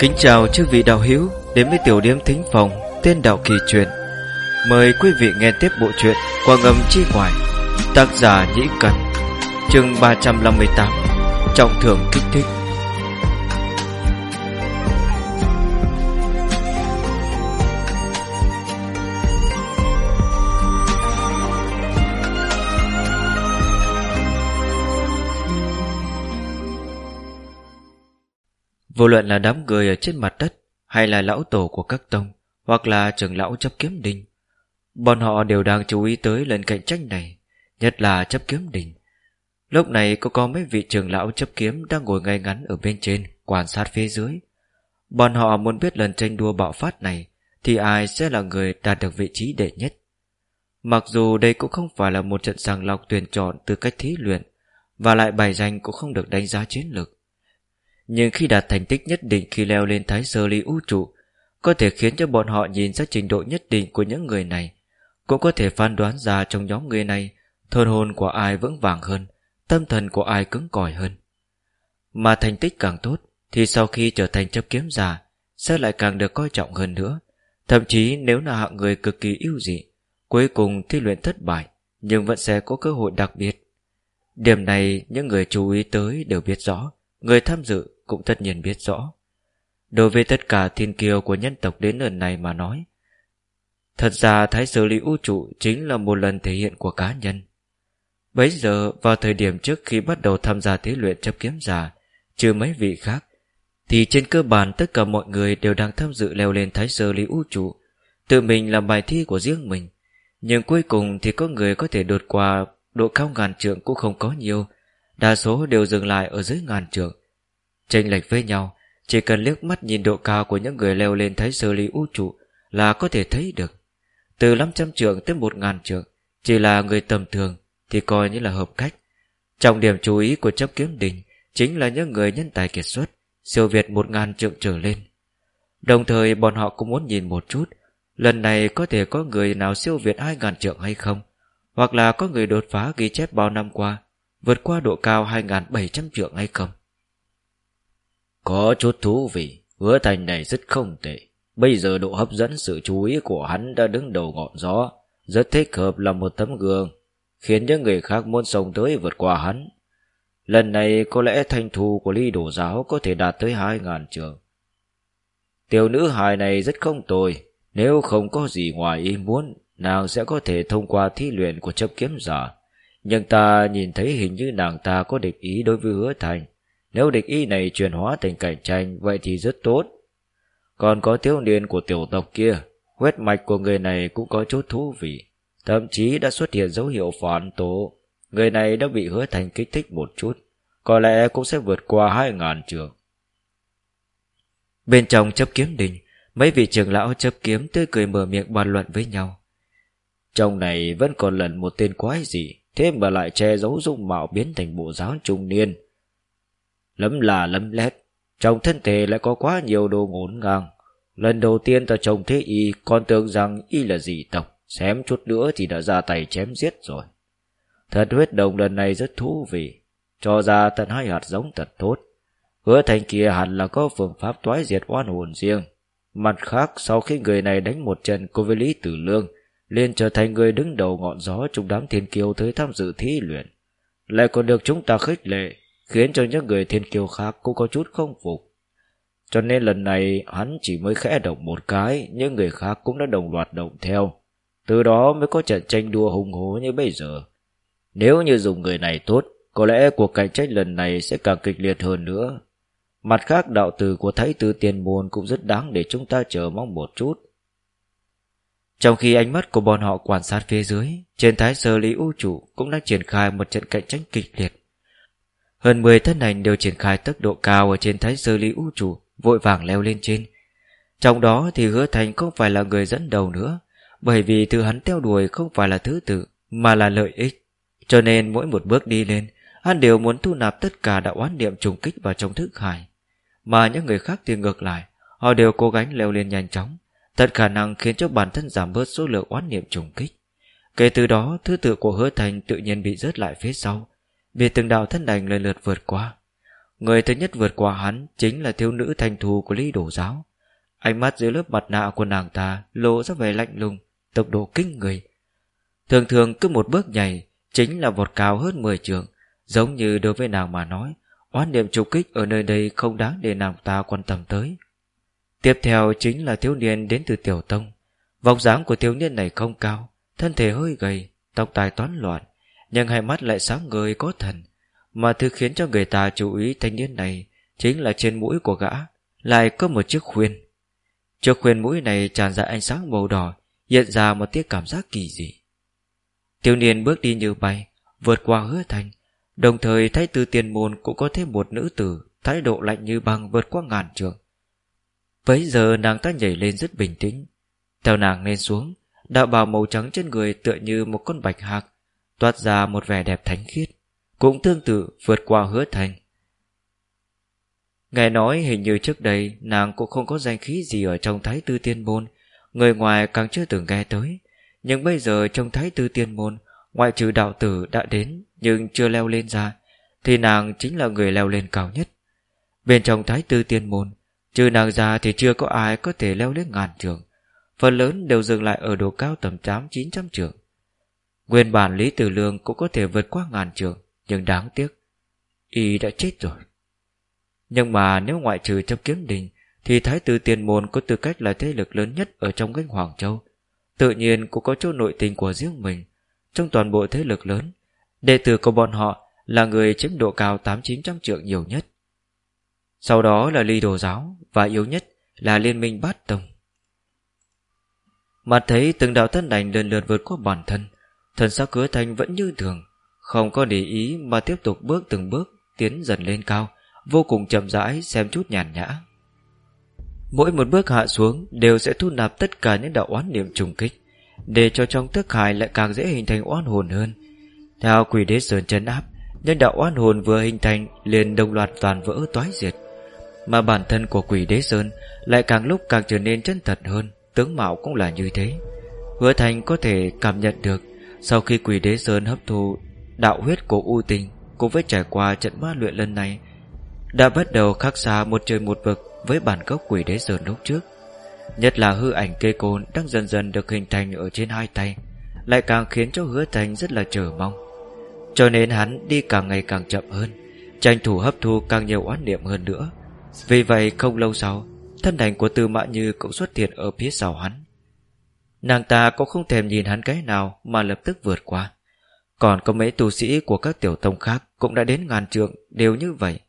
Kính chào chư vị đạo hữu đến với tiểu điểm thính phòng tên đạo kỳ truyền. Mời quý vị nghe tiếp bộ truyện qua ngầm chi ngoài tác giả Nhĩ Cần, chương 358 trọng thưởng kích thích. Vô luận là đám người ở trên mặt đất, Hay là lão tổ của các tông, Hoặc là trưởng lão chấp kiếm đình, Bọn họ đều đang chú ý tới lần cạnh tranh này, Nhất là chấp kiếm đình. Lúc này có có mấy vị trưởng lão chấp kiếm Đang ngồi ngay ngắn ở bên trên, Quan sát phía dưới. Bọn họ muốn biết lần tranh đua bạo phát này, Thì ai sẽ là người đạt được vị trí đệ nhất. Mặc dù đây cũng không phải là một trận sàng lọc tuyển chọn từ cách thí luyện, Và lại bài danh cũng không được đánh giá chiến lược nhưng khi đạt thành tích nhất định khi leo lên thái sơ ly vũ trụ, Có thể khiến cho bọn họ nhìn ra trình độ nhất định của những người này. Cũng có thể phán đoán ra trong nhóm người này, Thôn hồn của ai vững vàng hơn, Tâm thần của ai cứng cỏi hơn. Mà thành tích càng tốt, Thì sau khi trở thành chấp kiếm giả, Sẽ lại càng được coi trọng hơn nữa. Thậm chí nếu là hạng người cực kỳ ưu dị, Cuối cùng thi luyện thất bại, Nhưng vẫn sẽ có cơ hội đặc biệt. Điểm này những người chú ý tới đều biết rõ, Người tham dự cũng tất nhiên biết rõ. Đối với tất cả thiên kiều của nhân tộc đến lần này mà nói, thật ra Thái Sơ Lý Vũ Trụ chính là một lần thể hiện của cá nhân. Bấy giờ, vào thời điểm trước khi bắt đầu tham gia thế luyện chấp kiếm giả, trừ mấy vị khác, thì trên cơ bản tất cả mọi người đều đang tham dự leo lên Thái Sơ Lý Vũ Trụ, tự mình làm bài thi của riêng mình. Nhưng cuối cùng thì có người có thể đột qua độ cao ngàn trượng cũng không có nhiều, đa số đều dừng lại ở dưới ngàn trượng, Chênh lệch với nhau. Chỉ cần liếc mắt nhìn độ cao của những người leo lên thấy sơ ly vũ trụ Là có thể thấy được. Từ 500 trượng tới 1.000 trượng, Chỉ là người tầm thường Thì coi như là hợp cách. Trọng điểm chú ý của chấp kiếm đình Chính là những người nhân tài kiệt xuất, Siêu việt 1.000 trượng trở lên. Đồng thời, bọn họ cũng muốn nhìn một chút, Lần này có thể có người nào siêu việt 2.000 trượng hay không, Hoặc là có người đột phá ghi chép bao năm qua, Vượt qua độ cao 2.700 trượng hay không có chút thú vị, hứa thành này rất không tệ. Bây giờ độ hấp dẫn sự chú ý của hắn đã đứng đầu ngọn gió, rất thích hợp là một tấm gương, khiến những người khác muốn sống tới vượt qua hắn. Lần này có lẽ thanh thu của ly đổ giáo có thể đạt tới hai ngàn trường. Tiểu nữ hài này rất không tồi, nếu không có gì ngoài ý muốn, nàng sẽ có thể thông qua thi luyện của chấp kiếm giả. Nhưng ta nhìn thấy hình như nàng ta có địch ý đối với hứa thành, nếu địch y này chuyển hóa thành cạnh tranh, Vậy thì rất tốt. Còn có thiếu niên của tiểu tộc kia, Huyết mạch của người này cũng có chút thú vị, Thậm chí đã xuất hiện dấu hiệu phản tố. Người này đã bị hứa thành kích thích một chút, Có lẽ cũng sẽ vượt qua hai ngàn trường. Bên trong chấp kiếm đình, Mấy vị trưởng lão chấp kiếm tươi cười mở miệng bàn luận với nhau. Trong này vẫn còn lần một tên quái gì Thế mà lại che giấu dung mạo biến thành bộ giáo trung niên lấm là lấm lét, trong thân thể lại có quá nhiều đồ ngổn ngang. Lần đầu tiên ta trông thấy y còn tưởng rằng y là dị tộc, xém chút nữa thì đã ra tay chém giết rồi. Thật huyết đồng lần này rất thú vị, cho ra tận hai hạt giống thật tốt. Hứa thành kia hẳn là có phương pháp toái diệt oan hồn riêng. Mặt khác, sau khi người này đánh một trận cô với Lý Tử Lương, liền trở thành người đứng đầu ngọn gió trong đám thiên kiêu tới tham dự thí luyện. Lại còn được chúng ta khích lệ, khiến cho những người thiên kiêu khác cũng có chút không phục. Cho nên lần này hắn chỉ mới khẽ động một cái, những người khác cũng đã đồng loạt động theo. Từ đó mới có trận tranh đua hùng hố như bây giờ. Nếu như dùng người này tốt, có lẽ cuộc cạnh tranh lần này sẽ càng kịch liệt hơn nữa. Mặt khác đạo từ của Thái Tư Tiền Môn cũng rất đáng để chúng ta chờ mong một chút. Trong khi ánh mắt của bọn họ quan sát phía dưới, trên thái sơ lý u trụ cũng đang triển khai một trận cạnh tranh kịch liệt. Hơn 10 thân ảnh đều triển khai tốc độ cao ở trên thái sơ lý vũ trụ, vội vàng leo lên trên. Trong đó thì hứa thành không phải là người dẫn đầu nữa, bởi vì thứ hắn theo đuổi không phải là thứ tự, mà là lợi ích. Cho nên mỗi một bước đi lên, hắn đều muốn thu nạp tất cả đạo oán niệm trùng kích vào trong thức hải. Mà những người khác thì ngược lại, họ đều cố gắng leo lên nhanh chóng, tận khả năng khiến cho bản thân giảm bớt số lượng oán niệm trùng kích. Kể từ đó, thứ tự của hứa thành tự nhiên bị rớt lại phía sau, vì từng đạo thân đành lần lượt vượt qua. Người thứ nhất vượt qua hắn Chính là thiếu nữ thành thù của lý đổ giáo. Ánh mắt dưới lớp mặt nạ của nàng ta Lộ ra vẻ lạnh lùng, Tốc độ kinh người. Thường thường cứ một bước nhảy, Chính là vọt cao hơn 10 trường, Giống như đối với nàng mà nói, Oán niệm trục kích ở nơi đây không đáng để nàng ta quan tâm tới. Tiếp theo chính là thiếu niên đến từ Tiểu Tông. Vòng dáng của thiếu niên này không cao, Thân thể hơi gầy, Tóc tai toán loạn nhưng hai mắt lại sáng ngời có thần. Mà thứ khiến cho người ta chú ý thanh niên này Chính là trên mũi của gã, Lại có một chiếc khuyên. Chiếc khuyên mũi này tràn ra ánh sáng màu đỏ, Hiện ra một tiếc cảm giác kỳ dị. Thiếu niên bước đi như bay, Vượt qua hứa thành, Đồng thời thái từ tiền môn cũng có thêm một nữ tử, Thái độ lạnh như băng vượt qua ngàn trường Bấy giờ nàng ta nhảy lên rất bình tĩnh. Theo nàng lên xuống, Đạo bào màu trắng trên người tựa như một con bạch hạc Toát ra một vẻ đẹp thánh khiết, Cũng tương tự vượt qua hứa thành. Nghe nói hình như trước đây Nàng cũng không có danh khí gì ở trong thái tư tiên môn, Người ngoài càng chưa từng nghe tới. Nhưng bây giờ trong thái tư tiên môn, Ngoại trừ đạo tử đã đến Nhưng chưa leo lên ra, Thì nàng chính là người leo lên cao nhất. Bên trong thái tư tiên môn, Trừ nàng ra thì chưa có ai có thể leo lên ngàn trường, Phần lớn đều dừng lại ở độ cao tầm 8-900 trường. Nguyên bản Lý Tử Lương cũng có thể vượt qua ngàn trường Nhưng đáng tiếc, Y đã chết rồi. Nhưng mà nếu ngoại trừ trong kiếm đình, Thì Thái tử Tiền Môn có tư cách là thế lực lớn nhất Ở trong cánh Hoàng Châu. Tự nhiên cũng có chỗ nội tình của riêng mình. Trong toàn bộ thế lực lớn, Đệ tử của bọn họ là người chiếm độ cao 8-900 trượng nhiều nhất. Sau đó là ly đồ giáo Và yếu nhất là liên minh bát tông. Mặt thấy từng đạo thân đành lần lượt vượt qua bản thân Thần sắc hứa thanh vẫn như thường, Không có để ý mà tiếp tục bước từng bước Tiến dần lên cao, Vô cùng chậm rãi xem chút nhàn nhã. Mỗi một bước hạ xuống Đều sẽ thu nạp tất cả những đạo oán niệm trùng kích, Để cho trong thức hải lại càng dễ hình thành oán hồn hơn. Theo quỷ đế sơn chân áp Nhân đạo oán hồn vừa hình thành liền đồng loạt toàn vỡ toái diệt, Mà bản thân của quỷ đế sơn Lại càng lúc càng trở nên chân thật hơn, Tướng mạo cũng là như thế. Hứa thành có thể cảm nhận được sau khi quỷ đế sơn hấp thu Đạo huyết của U tình Cùng với trải qua trận ma luyện lần này, Đã bắt đầu khác xa một trời một vực Với bản gốc quỷ đế sơn lúc trước. Nhất là hư ảnh cây côn Đang dần dần được hình thành ở trên hai tay, Lại càng khiến cho hứa thành rất là chờ mong. Cho nên hắn đi càng ngày càng chậm hơn, Tranh thủ hấp thu càng nhiều oán niệm hơn nữa. Vì vậy không lâu sau, Thân ảnh của Tư Mã Như cũng xuất hiện ở phía sau hắn. Nàng ta cũng không thèm nhìn hắn cái nào Mà lập tức vượt qua. Còn có mấy tu sĩ của các tiểu tông khác Cũng đã đến ngàn trượng đều như vậy.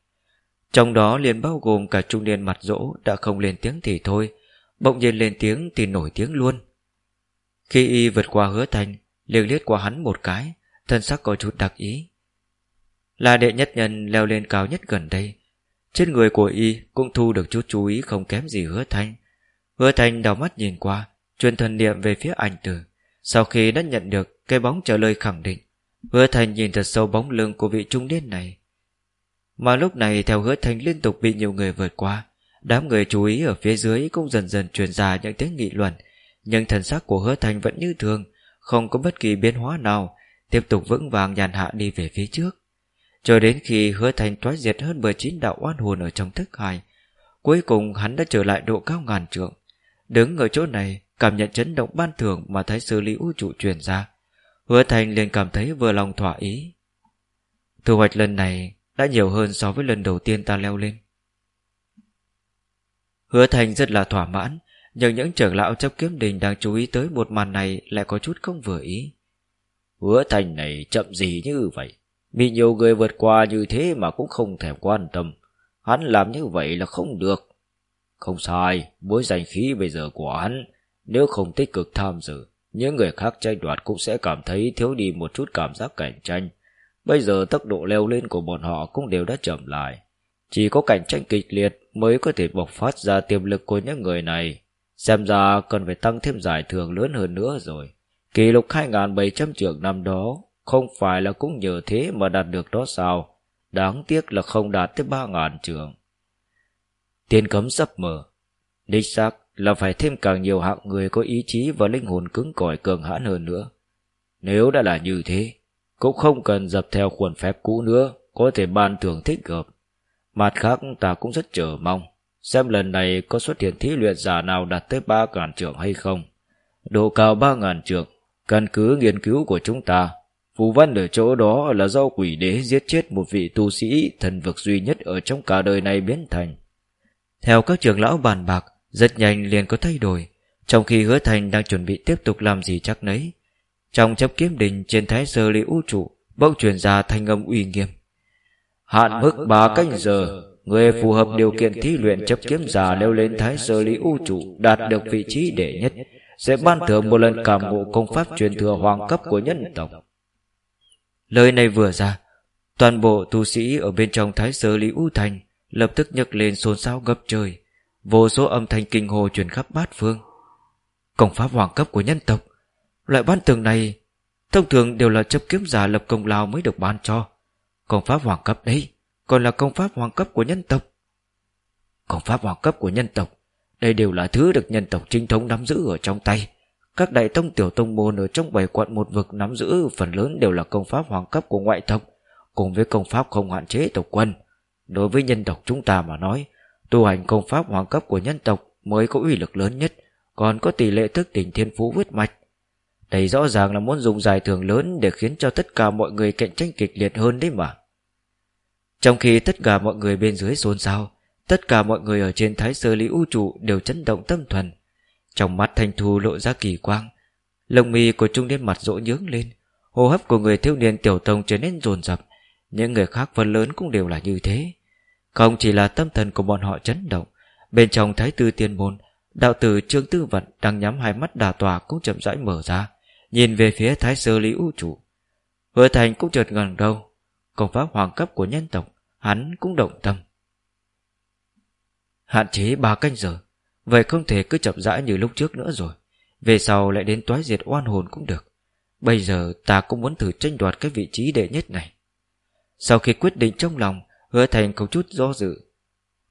Trong đó liền bao gồm cả trung niên mặt rỗ Đã không lên tiếng thì thôi, Bỗng nhiên lên tiếng thì nổi tiếng luôn. Khi y vượt qua hứa thành liền liếc qua hắn một cái, Thân sắc có chút đặc ý. Là đệ nhất nhân leo lên cao nhất gần đây. Trên người của y cũng thu được chút chú ý không kém gì hứa thanh Hứa thanh đào mắt nhìn qua Truyền thần niệm về phía ảnh tử. Sau khi đã nhận được cái bóng trả lời khẳng định, Hứa thành nhìn thật sâu bóng lưng của vị trung niên này. Mà lúc này theo hứa thành liên tục bị nhiều người vượt qua, Đám người chú ý ở phía dưới cũng dần dần truyền ra những tiếng nghị luận, Nhưng thần sắc của hứa thành vẫn như thường, Không có bất kỳ biến hóa nào, Tiếp tục vững vàng nhàn hạ đi về phía trước. Cho đến khi hứa thành toái diệt hơn 19 đạo oan hồn ở trong thức hải, Cuối cùng hắn đã trở lại độ cao ngàn trượng. Đứng ở chỗ này Cảm nhận chấn động ban thường mà Thái sư lý vũ trụ truyền ra. Hứa thành liền cảm thấy vừa lòng thỏa ý. Thu hoạch lần này Đã nhiều hơn so với lần đầu tiên ta leo lên. Hứa thành rất là thỏa mãn Nhưng những trưởng lão chấp kiếm đình Đang chú ý tới một màn này Lại có chút không vừa ý. Hứa thành này chậm gì như vậy? Bị nhiều người vượt qua như thế mà cũng không thèm quan tâm. Hắn làm như vậy là không được. Không sai, mối giành khí bây giờ của hắn, nếu không tích cực tham dự, những người khác tranh đoạt cũng sẽ cảm thấy thiếu đi một chút cảm giác cạnh tranh. Bây giờ tốc độ leo lên của bọn họ cũng đều đã chậm lại. Chỉ có cạnh tranh kịch liệt mới có thể bộc phát ra tiềm lực của những người này. Xem ra cần phải tăng thêm giải thưởng lớn hơn nữa rồi. Kỷ lục 2.700 trường năm đó không phải là cũng nhờ thế mà đạt được đó sao Đáng tiếc là không đạt tới 3.000 trường Tiền cấm sắp mở Đích xác là phải thêm càng nhiều hạng người có ý chí và linh hồn cứng cỏi cường hãn hơn nữa. Nếu đã là như thế Cũng không cần dập theo khuôn phép cũ nữa Có thể ban thưởng thích hợp. Mặt khác ta cũng rất chờ mong Xem lần này có xuất hiện thí luyện giả nào đạt tới ba ngàn trưởng hay không. Độ cao ba ngàn trưởng, Căn cứ nghiên cứu của chúng ta Phù văn ở chỗ đó là do quỷ đế giết chết một vị tu sĩ thần vực duy nhất ở trong cả đời này biến thành. Theo các trưởng lão bàn bạc, rất nhanh liền có thay đổi, trong khi hứa thành đang chuẩn bị tiếp tục làm gì chắc nấy. Trong chấp kiếm đình trên thái sơ lý u trụ, bỗng truyền ra thanh âm uy nghiêm. Hạn mức ba canh giờ, người phù hợp điều kiện thí luyện chấp kiếm giả leo lên thái sơ lý u trụ đạt được vị trí đệ nhất, sẽ ban thưởng một lần cảm ngộ công pháp truyền thừa hoàng cấp của nhân tộc. Lời này vừa ra, toàn bộ tu sĩ ở bên trong thái sơ lý u thành lập tức nhấc lên xôn xao gấp trời, vô số âm thanh kinh hồ truyền khắp bát phương. Công pháp hoàng cấp của nhân tộc, loại ban tường này thông thường đều là chấp kiếm giả lập công lao mới được ban cho. Công pháp hoàng cấp đấy, còn là công pháp hoàng cấp của nhân tộc. Công pháp hoàng cấp của nhân tộc, đây đều là thứ được nhân tộc chính thống nắm giữ ở trong tay. Các đại tông tiểu tông môn ở trong bảy quận một vực nắm giữ phần lớn đều là công pháp hoàng cấp của ngoại tộc, cùng với công pháp không hạn chế tộc quân. Đối với nhân tộc chúng ta mà nói, tu hành công pháp hoàng cấp của nhân tộc mới có uy lực lớn nhất, còn có tỷ lệ thức tỉnh thiên phú huyết mạch. Đây rõ ràng là muốn dùng giải thưởng lớn để khiến cho tất cả mọi người cạnh tranh kịch liệt hơn đấy mà. Trong khi tất cả mọi người bên dưới xôn xao, tất cả mọi người ở trên thái sơ lý u trụ đều chấn động tâm thuần, trong mắt thanh thu lộ ra kỳ quang Lông mi của trung niên mặt rỗ nhướng lên Hô hấp của người thiếu niên tiểu tông trở nên rồn rập Những người khác phần lớn cũng đều là như thế không chỉ là tâm thần của bọn họ chấn động, Bên trong thái tư tiên môn, Đạo tử Trương Tư Vận đang nhắm hai mắt đà tòa cũng chậm rãi mở ra, Nhìn về phía thái sơ lý vũ trụ. Hứa thành cũng chợt gần đầu, Công pháp hoàng cấp của nhân tộc, Hắn cũng động tâm. Hạn chế ba canh giờ, Vậy không thể cứ chậm rãi như lúc trước nữa rồi, Về sau lại đến toái diệt oan hồn cũng được. Bây giờ ta cũng muốn thử tranh đoạt cái vị trí đệ nhất này. Sau khi quyết định trong lòng Hứa thành có chút do dự.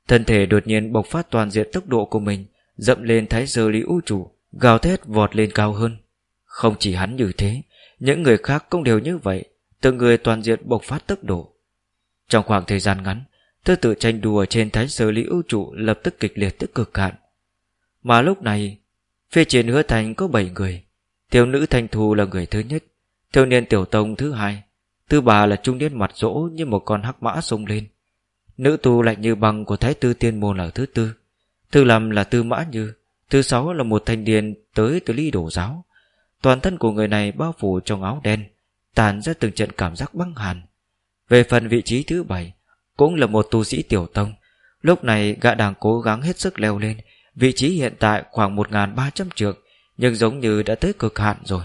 Thân thể đột nhiên bộc phát toàn diện tốc độ của mình, Dậm lên thái sơ lý vũ trụ, Gào thét vọt lên cao hơn. Không chỉ hắn như thế, Những người khác cũng đều như vậy, Từng người toàn diện bộc phát tốc độ. Trong khoảng thời gian ngắn, Thứ tự tranh đùa trên thái sơ lý vũ trụ lập tức kịch liệt tức cực hạn. Mà lúc này, Phía trên hứa thành có 7 người. Tiểu nữ thanh thu là người thứ nhất, Thiếu niên tiểu tông thứ hai Thứ ba là trung niên mặt rỗ như một con hắc mã sông lên. Nữ tu lạnh như băng của thái tư tiên môn là thứ tư. Thứ năm là tư mã như, Thứ sáu là một thanh niên tới từ ly đổ giáo. Toàn thân của người này bao phủ trong áo đen, Tàn ra từng trận cảm giác băng hàn. Về phần vị trí thứ bảy, Cũng là một tu sĩ tiểu tông. Lúc này, gã đang cố gắng hết sức leo lên. Vị trí hiện tại khoảng 1.300 trượng, Nhưng giống như đã tới cực hạn rồi.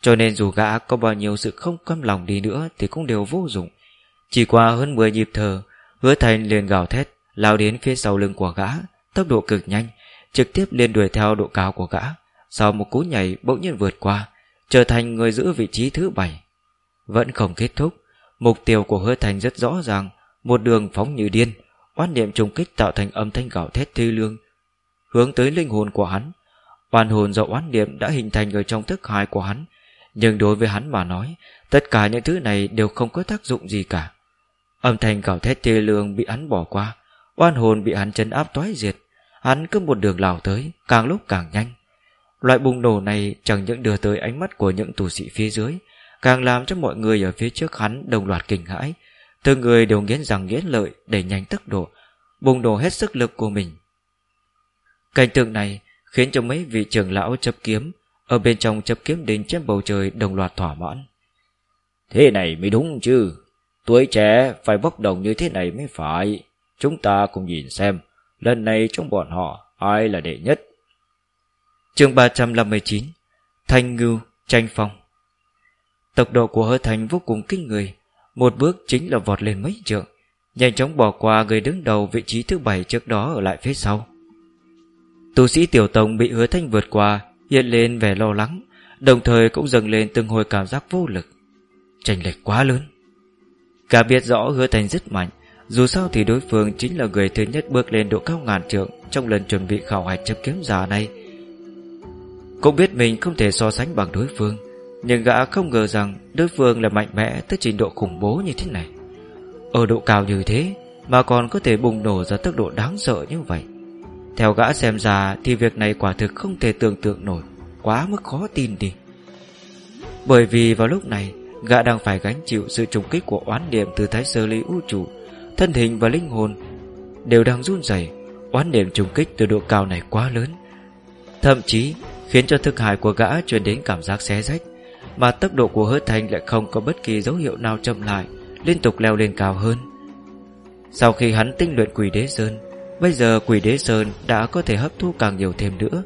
Cho nên dù gã có bao nhiêu sự không căm lòng đi nữa Thì cũng đều vô dụng. Chỉ qua hơn 10 nhịp thở Hứa thành liền gào thét Lao đến phía sau lưng của gã Tốc độ cực nhanh Trực tiếp liền đuổi theo độ cao của gã. Sau một cú nhảy bỗng nhiên vượt qua Trở thành người giữ vị trí thứ bảy. Vẫn không kết thúc Mục tiêu của hứa thành rất rõ ràng Một đường phóng như điên oan niệm trùng kích tạo thành âm thanh gào thét thê lương hướng tới linh hồn của hắn. Oan hồn do oán niệm đã hình thành ở trong thức hài của hắn, nhưng đối với hắn mà nói, tất cả những thứ này đều không có tác dụng gì cả. Âm thanh gào thét thê lương bị hắn bỏ qua, oan hồn bị hắn chấn áp toái diệt, hắn cứ một đường lào tới, càng lúc càng nhanh. Loại bùng nổ này chẳng những đưa tới ánh mắt của những tù sĩ phía dưới, càng làm cho mọi người ở phía trước hắn đồng loạt kinh hãi, từng người đều nghiến rằng nghiến lợi để nhanh tốc độ, bùng nổ hết sức lực của mình. Cảnh tượng này khiến cho mấy vị trưởng lão chấp kiếm ở bên trong chấp kiếm đình trên bầu trời đồng loạt thỏa mãn. Thế này mới đúng chứ. Tuổi trẻ phải bốc đồng như thế này mới phải. Chúng ta cùng nhìn xem, lần này trong bọn họ ai là đệ nhất. chương 359 Thanh Ngưu, Tranh Phong Tốc độ của hơ thành vô cùng kinh người, một bước chính là vọt lên mấy trượng, nhanh chóng bỏ qua người đứng đầu vị trí thứ bảy trước đó ở lại phía sau. Tu sĩ tiểu tông bị hứa thanh vượt qua Hiện lên vẻ lo lắng, Đồng thời cũng dâng lên từng hồi cảm giác vô lực. Tranh lệch quá lớn. Cả biết rõ hứa thành rất mạnh, Dù sao thì đối phương chính là người thứ nhất bước lên độ cao ngàn trượng Trong lần chuẩn bị khảo hạch chấm kiếm giả này. Cũng biết mình không thể so sánh bằng đối phương, Nhưng gã không ngờ rằng Đối phương là mạnh mẽ tới trình độ khủng bố như thế này. Ở độ cao như thế Mà còn có thể bùng nổ ra tốc độ đáng sợ như vậy. Theo gã xem ra Thì việc này quả thực không thể tưởng tượng nổi, Quá mức khó tin đi. Bởi vì vào lúc này, Gã đang phải gánh chịu sự trùng kích của oán niệm Từ thái sơ lý vũ trụ. Thân hình và linh hồn Đều đang run rẩy, Oán niệm trùng kích từ độ cao này quá lớn. Thậm chí khiến cho thực hại của gã truyền đến cảm giác xé rách, mà tốc độ của hớt thanh lại không có bất kỳ dấu hiệu nào chậm lại, liên tục leo lên cao hơn. Sau khi hắn tinh luyện quỷ đế sơn bây giờ quỷ đế sơn đã có thể hấp thu càng nhiều thêm nữa.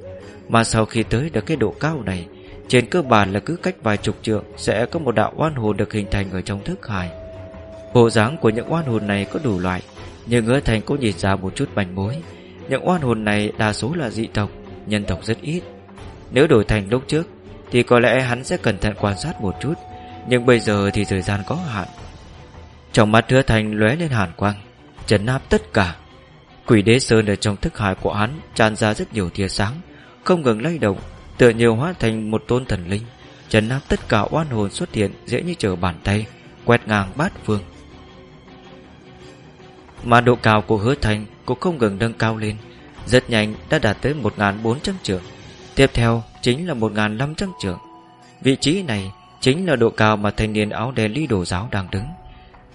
Mà sau khi tới được cái độ cao này, trên cơ bản là cứ cách vài chục trượng sẽ có một đạo oan hồn được hình thành ở trong thức hải. Bộ dáng của những oan hồn này có đủ loại, nhưng hứa thành cũng nhìn ra một chút manh mối. Những oan hồn này đa số là dị tộc, nhân tộc rất ít. Nếu đổi thành lúc trước, Thì có lẽ hắn sẽ cẩn thận quan sát một chút, Nhưng bây giờ thì thời gian có hạn. Trong mắt hứa thành lóe lên hàn quang, chấn áp tất cả. Quỷ đế sơn ở trong thức hải của hắn Tràn ra rất nhiều tia sáng, Không ngừng lay động, Tựa nhiều hóa thành một tôn thần linh. Chấn áp tất cả oan hồn xuất hiện, Dễ như trở bàn tay, Quét ngang bát phương. Mà độ cao của hứa thành Cũng không ngừng nâng cao lên, Rất nhanh đã đạt tới 1.400 trượng. Tiếp theo chính là 1.500 trượng. Vị trí này chính là độ cao mà thanh niên áo đen ly đồ giáo đang đứng.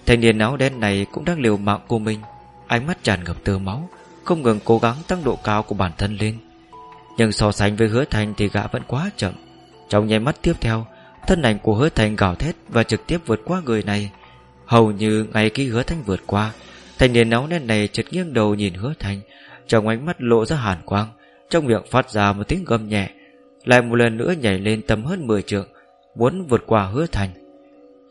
Thanh niên áo đen này cũng đang liều mạng của mình Ánh mắt tràn ngập tơ máu, Không ngừng cố gắng tăng độ cao của bản thân lên. Nhưng so sánh với hứa thành thì gã vẫn quá chậm. Trong nháy mắt tiếp theo, Thân ảnh của hứa thành gào thét Và trực tiếp vượt qua người này. Hầu như ngay khi hứa thành vượt qua thành niên nóng đen này chợt nghiêng đầu nhìn hứa thành. Trong ánh mắt lộ ra hàn quang, trong miệng phát ra một tiếng gầm nhẹ, Lại một lần nữa nhảy lên tầm hơn 10 trượng, Muốn vượt qua hứa thành.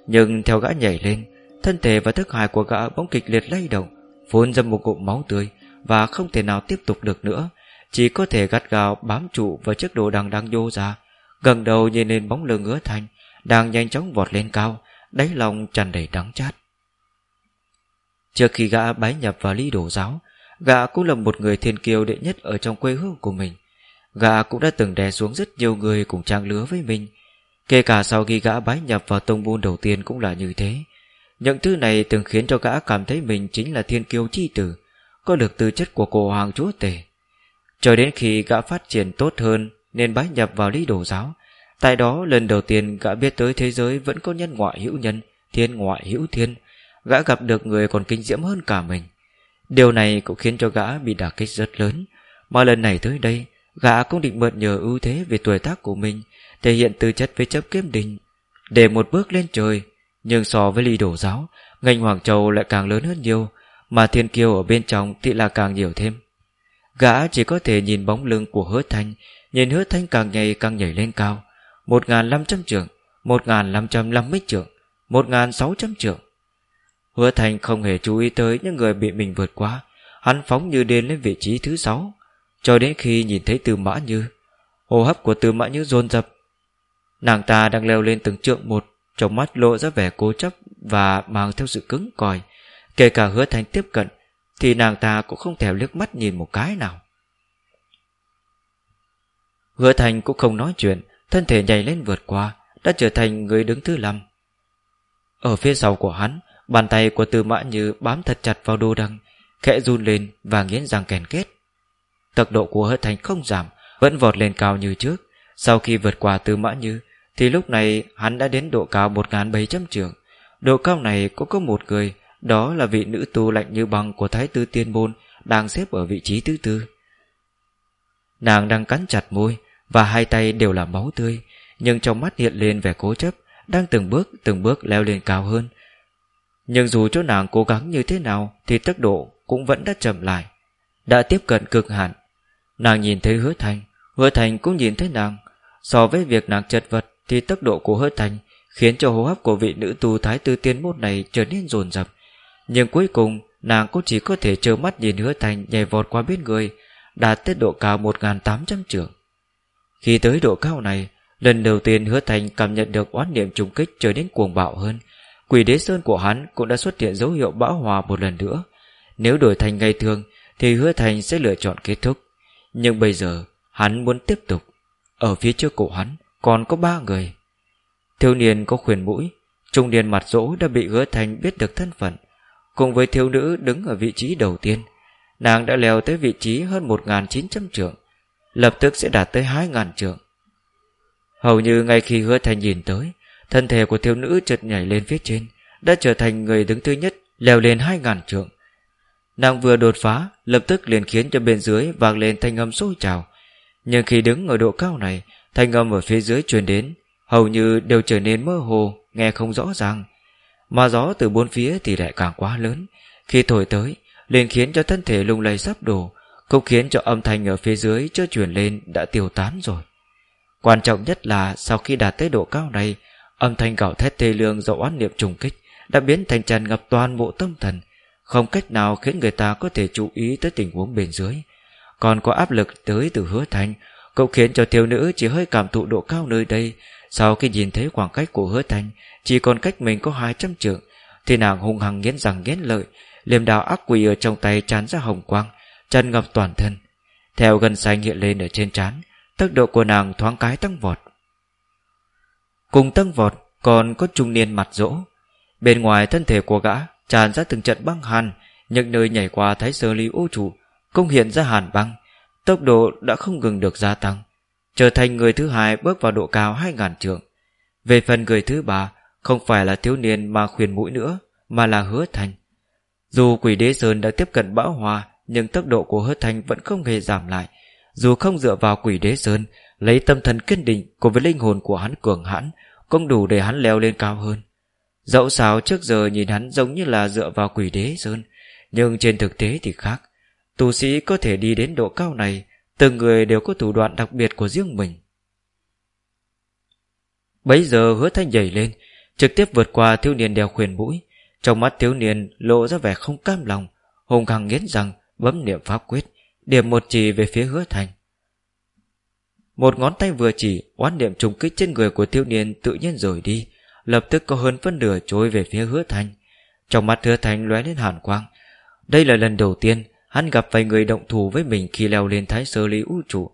Nhưng theo gã nhảy lên, Thân thể và thức hài của gã bỗng kịch liệt lay động Phun ra một cụm máu tươi Và không thể nào tiếp tục được nữa. Chỉ có thể gắt gao bám trụ vào chiếc đồ đằng đang nhô ra. Gần đầu nhìn lên bóng lưng hứa thành, Đang nhanh chóng vọt lên cao, Đáy lòng tràn đầy đắng chát. Trước khi gã bái nhập vào ly đổ giáo, Gã cũng là một người thiên kiêu đệ nhất ở trong quê hương của mình. Gã cũng đã từng đè xuống rất nhiều người cùng trang lứa với mình. Kể cả sau khi gã bái nhập vào tông môn đầu tiên cũng là như thế. Những thứ này từng khiến cho gã cảm thấy mình chính là thiên kiêu chi tử, Có được tư chất của cổ hoàng chúa tể. Cho đến khi gã phát triển tốt hơn Nên bái nhập vào lý đồ giáo, Tại đó lần đầu tiên gã biết tới thế giới vẫn có nhân ngoại hữu nhân, Thiên ngoại hữu thiên, Gã gặp được người còn kinh diễm hơn cả mình. Điều này cũng khiến cho gã bị đả kích rất lớn, Mà lần này tới đây, Gã cũng định mượn nhờ ưu thế về tuổi tác của mình, Thể hiện tư chất với chấp kiếm đình Để một bước lên trời nhưng so với ly đổ giáo, Ngành Hoàng Châu lại càng lớn hơn nhiều, Mà thiên kiêu ở bên trong thì là càng nhiều thêm. Gã chỉ có thể nhìn bóng lưng của hứa thanh, Nhìn hứa thanh càng nhảy càng nhảy lên cao 1.500 trượng 1.550 trượng 1.600 trượng. Hứa Thành không hề chú ý tới những người bị mình vượt qua, Hắn phóng như điên lên vị trí thứ sáu, Cho đến khi nhìn thấy Tư Mã Như. Hô hấp của Tư Mã Như dồn dập. Nàng ta đang leo lên từng trượng một trong mắt lộ ra vẻ cố chấp Và mang theo sự cứng còi. Kể cả hứa thành tiếp cận, Thì nàng ta cũng không thèm liếc mắt nhìn một cái nào. Hứa thành cũng không nói chuyện, Thân thể nhảy lên vượt qua, Đã trở thành người đứng thứ năm Ở phía sau của hắn, Bàn tay của Tư Mã Như bám thật chặt vào đô đăng Khẽ run lên và nghiến răng kèn kết. Tốc độ của hứa thành không giảm, Vẫn vọt lên cao như trước. Sau khi vượt qua Tư Mã Như thì lúc này hắn đã đến độ cao 1.700 trường Độ cao này cũng có một người, Đó là vị nữ tu lạnh như băng Của Thái Tư Tiên Môn, Đang xếp ở vị trí thứ tư. Nàng đang cắn chặt môi Và hai tay đều là máu tươi, Nhưng trong mắt hiện lên vẻ cố chấp, Đang từng bước từng bước leo lên cao hơn. Nhưng dù cho nàng cố gắng như thế nào, Thì tốc độ cũng vẫn đã chậm lại, Đã tiếp cận cực hạn. Nàng nhìn thấy hứa thành Hứa thành cũng nhìn thấy nàng. So với việc nàng chật vật thì tốc độ của hứa thành Khiến cho hô hấp của vị nữ tu thái tư tiên môn này Trở nên dồn dập Nhưng cuối cùng, nàng cũng chỉ có thể trơ mắt nhìn hứa thành Nhảy vọt qua bên người, Đạt tới độ cao 1.800 trượng Khi tới độ cao này, Lần đầu tiên hứa thành cảm nhận được oán niệm trùng kích trở nên cuồng bạo hơn Quỷ đế sơn của hắn cũng đã xuất hiện dấu hiệu bão hòa một lần nữa. Nếu đổi thành ngày thường, thì hứa thành sẽ lựa chọn kết thúc. Nhưng bây giờ, hắn muốn tiếp tục. Ở phía trước cổ hắn còn có ba người. Thiếu niên có khuyển mũi, trung niên mặt rỗ đã bị hứa thành biết được thân phận. cùng với thiếu nữ đứng ở vị trí đầu tiên. Nàng đã leo tới vị trí hơn 1.900 trượng, lập tức sẽ đạt tới 2.000 trượng. Hầu như ngay khi hứa thành nhìn tới, thân thể của thiếu nữ chợt nhảy lên phía trên, đã trở thành người đứng thứ nhất, leo lên 2.000 trượng. Nàng vừa đột phá, lập tức liền khiến cho bên dưới vang lên thanh âm sôi trào. Nhưng khi đứng ở độ cao này, thanh âm ở phía dưới truyền đến, hầu như đều trở nên mơ hồ, nghe không rõ ràng. Mà gió từ bốn phía thì lại càng quá lớn, khi thổi tới, liền khiến cho thân thể lung lay sắp đổ, cũng khiến cho âm thanh ở phía dưới chưa truyền lên đã tiêu tán rồi. Quan trọng nhất là sau khi đạt tới độ cao này, âm thanh gạo thét tê lương do oán niệm trùng kích đã biến thành tràn ngập toàn bộ tâm thần, không cách nào khiến người ta có thể chú ý tới tình huống bên dưới. Còn có áp lực tới từ hứa thanh, cũng khiến cho thiếu nữ chỉ hơi cảm thụ độ cao nơi đây. Sau khi nhìn thấy khoảng cách của hứa thanh, chỉ còn cách mình có 200 trượng, thì nàng hung hăng nghiến rằng nghiến lợi, liềm đào ác quỷ ở trong tay tràn ra hồng quang, tràn ngập toàn thân. Theo gần xanh hiện lên ở trên trán, tốc độ của nàng thoáng cái tăng vọt. Cùng tăng vọt còn có trung niên mặt rỗ. Bên ngoài thân thể của gã tràn ra từng trận băng hàn, những nơi nhảy qua thái sơ ly ô trụ, công hiện ra hàn băng, tốc độ đã không ngừng được gia tăng, trở thành người thứ hai bước vào độ cao hai ngàn trượng. Về phần người thứ ba, không phải là thiếu niên mà khuyên mũi nữa, mà là hứa thành. Dù quỷ đế sơn đã tiếp cận bão hòa, nhưng tốc độ của hứa thành vẫn không hề giảm lại. Dù không dựa vào quỷ đế sơn, lấy tâm thần kiên định cùng với linh hồn của hắn cường hãn, cũng đủ để hắn leo lên cao hơn. Dẫu sao trước giờ nhìn hắn giống như là dựa vào quỷ đế sơn, nhưng trên thực tế thì khác. Tu sĩ có thể đi đến độ cao này, từng người đều có thủ đoạn đặc biệt của riêng mình. Bấy giờ hứa thanh nhảy lên, trực tiếp vượt qua thiếu niên đeo khuyền mũi. Trong mắt thiếu niên lộ ra vẻ không cam lòng, hùng hằng nghiến rằng bấm niệm pháp quyết, điểm một chỉ về phía hứa thanh. Một ngón tay vừa chỉ, oán niệm trùng kích trên người của thiếu niên tự nhiên rời đi, lập tức có hơn phân nửa trôi về phía hứa thanh. Trong mắt hứa thanh lóe lên hàn quang. Đây là lần đầu tiên hắn gặp vài người động thủ với mình khi leo lên thái sơ lý vũ trụ.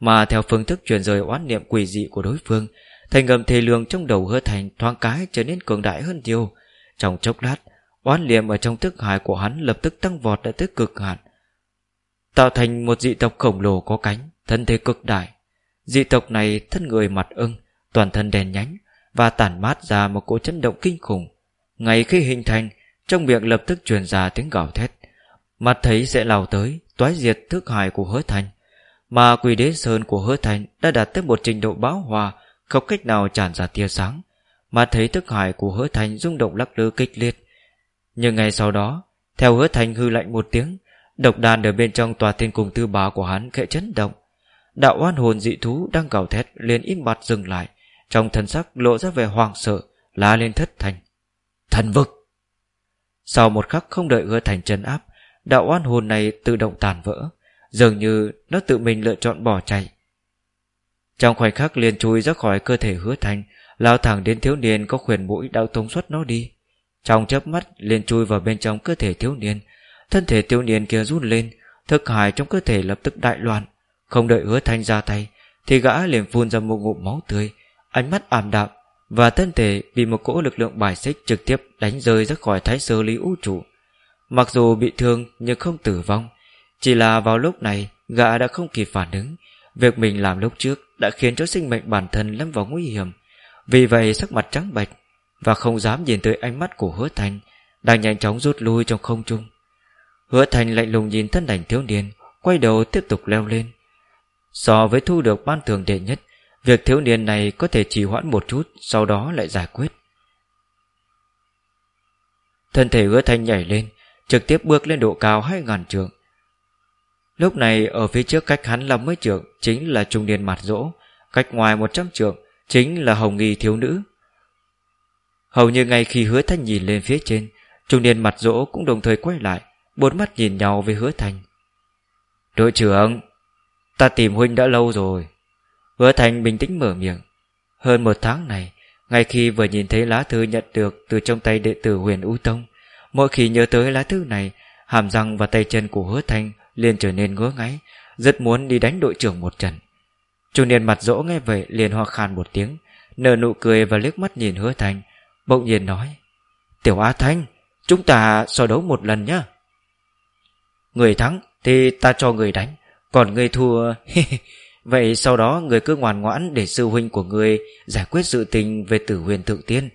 Mà theo phương thức truyền rời oán niệm quỷ dị của đối phương, thành ngầm thề lương trong đầu hứa thành thoáng cái trở nên cường đại hơn nhiều. Trong chốc lát, oán niệm ở trong thức hải của hắn lập tức tăng vọt đã tới cực hạn. Tạo thành một dị tộc khổng lồ có cánh, thân thế cực đại. Dị tộc này thân người mặt ưng, toàn thân đèn nhánh, và tản mát ra một cỗ chấn động kinh khủng. Ngay khi hình thành, trong miệng lập tức truyền ra tiếng gào thét. Mặt thấy sẽ lao tới, toái diệt thức hài của hứa thành. Mà quỷ đế sơn của hứa thành đã đạt tới một trình độ bão hòa, không cách nào tràn ra tia sáng. Mà thấy thức hài của hứa thành rung động lắc lư kịch liệt. Nhưng ngày sau đó, theo hứa thành hư lạnh một tiếng, độc đàn ở bên trong tòa thiên cùng tư bá của hắn khẽ chấn động. Đạo oan hồn dị thú đang gào thét liền im bặt dừng lại, trong thân sắc lộ ra vẻ hoảng sợ La lên thất thành Thần vực Sau một khắc không đợi hứa thành chân áp Đạo oan hồn này tự động tàn vỡ, Dường như nó tự mình lựa chọn bỏ chạy. Trong khoảnh khắc liền chui ra khỏi cơ thể hứa thành, Lao thẳng đến thiếu niên có khuyển mũi đạo tống xuất nó đi. Trong chớp mắt liền chui vào bên trong cơ thể thiếu niên, Thân thể thiếu niên kia rút lên, Thức hài trong cơ thể lập tức đại loạn. Không đợi hứa thanh ra tay, Thì gã liền phun ra một ngụm máu tươi, Ánh mắt ảm đạm, Và thân thể bị một cỗ lực lượng bài xích Trực tiếp đánh rơi ra khỏi thái sơ lý vũ trụ. Mặc dù bị thương Nhưng không tử vong. Chỉ là vào lúc này, Gã đã không kịp phản ứng. Việc mình làm lúc trước Đã khiến cho sinh mệnh bản thân lâm vào nguy hiểm. Vì vậy, sắc mặt trắng bạch Và không dám nhìn tới ánh mắt của hứa thành Đang nhanh chóng rút lui trong không trung. Hứa thành lạnh lùng nhìn thân ảnh thiếu niên, Quay đầu tiếp tục leo lên. So với thu được ban thường đệ nhất, Việc thiếu niên này có thể trì hoãn một chút, Sau đó lại giải quyết. Thân thể hứa thanh nhảy lên Trực tiếp bước lên độ cao hai ngàn trượng. Lúc này, ở phía trước cách hắn 50 trượng, Chính là trung niên mặt rỗ, Cách ngoài 100 trượng, Chính là hồng nghi thiếu nữ. Hầu như ngay khi hứa thanh nhìn lên phía trên, Trung niên mặt rỗ cũng đồng thời quay lại, Bốn mắt nhìn nhau với hứa thanh. Đội trưởng, Ta tìm huynh đã lâu rồi. Hứa Thanh bình tĩnh mở miệng. Hơn một tháng này, Ngay khi vừa nhìn thấy lá thư nhận được Từ trong tay đệ tử huyền U Tông Mỗi khi nhớ tới lá thư này Hàm răng và tay chân của hứa Thanh liền trở nên ngứa ngáy Rất muốn đi đánh đội trưởng một trận Trung niên mặt dỗ nghe vậy liền ho khan một tiếng Nở nụ cười và liếc mắt nhìn hứa Thanh, Bỗng nhiên nói Tiểu Á Thanh Chúng ta so đấu một lần nhá. Người thắng thì ta cho người đánh, còn người thua... Vậy sau đó người cứ ngoan ngoãn để sư huynh của người giải quyết sự tình về tử huyền thượng tiên.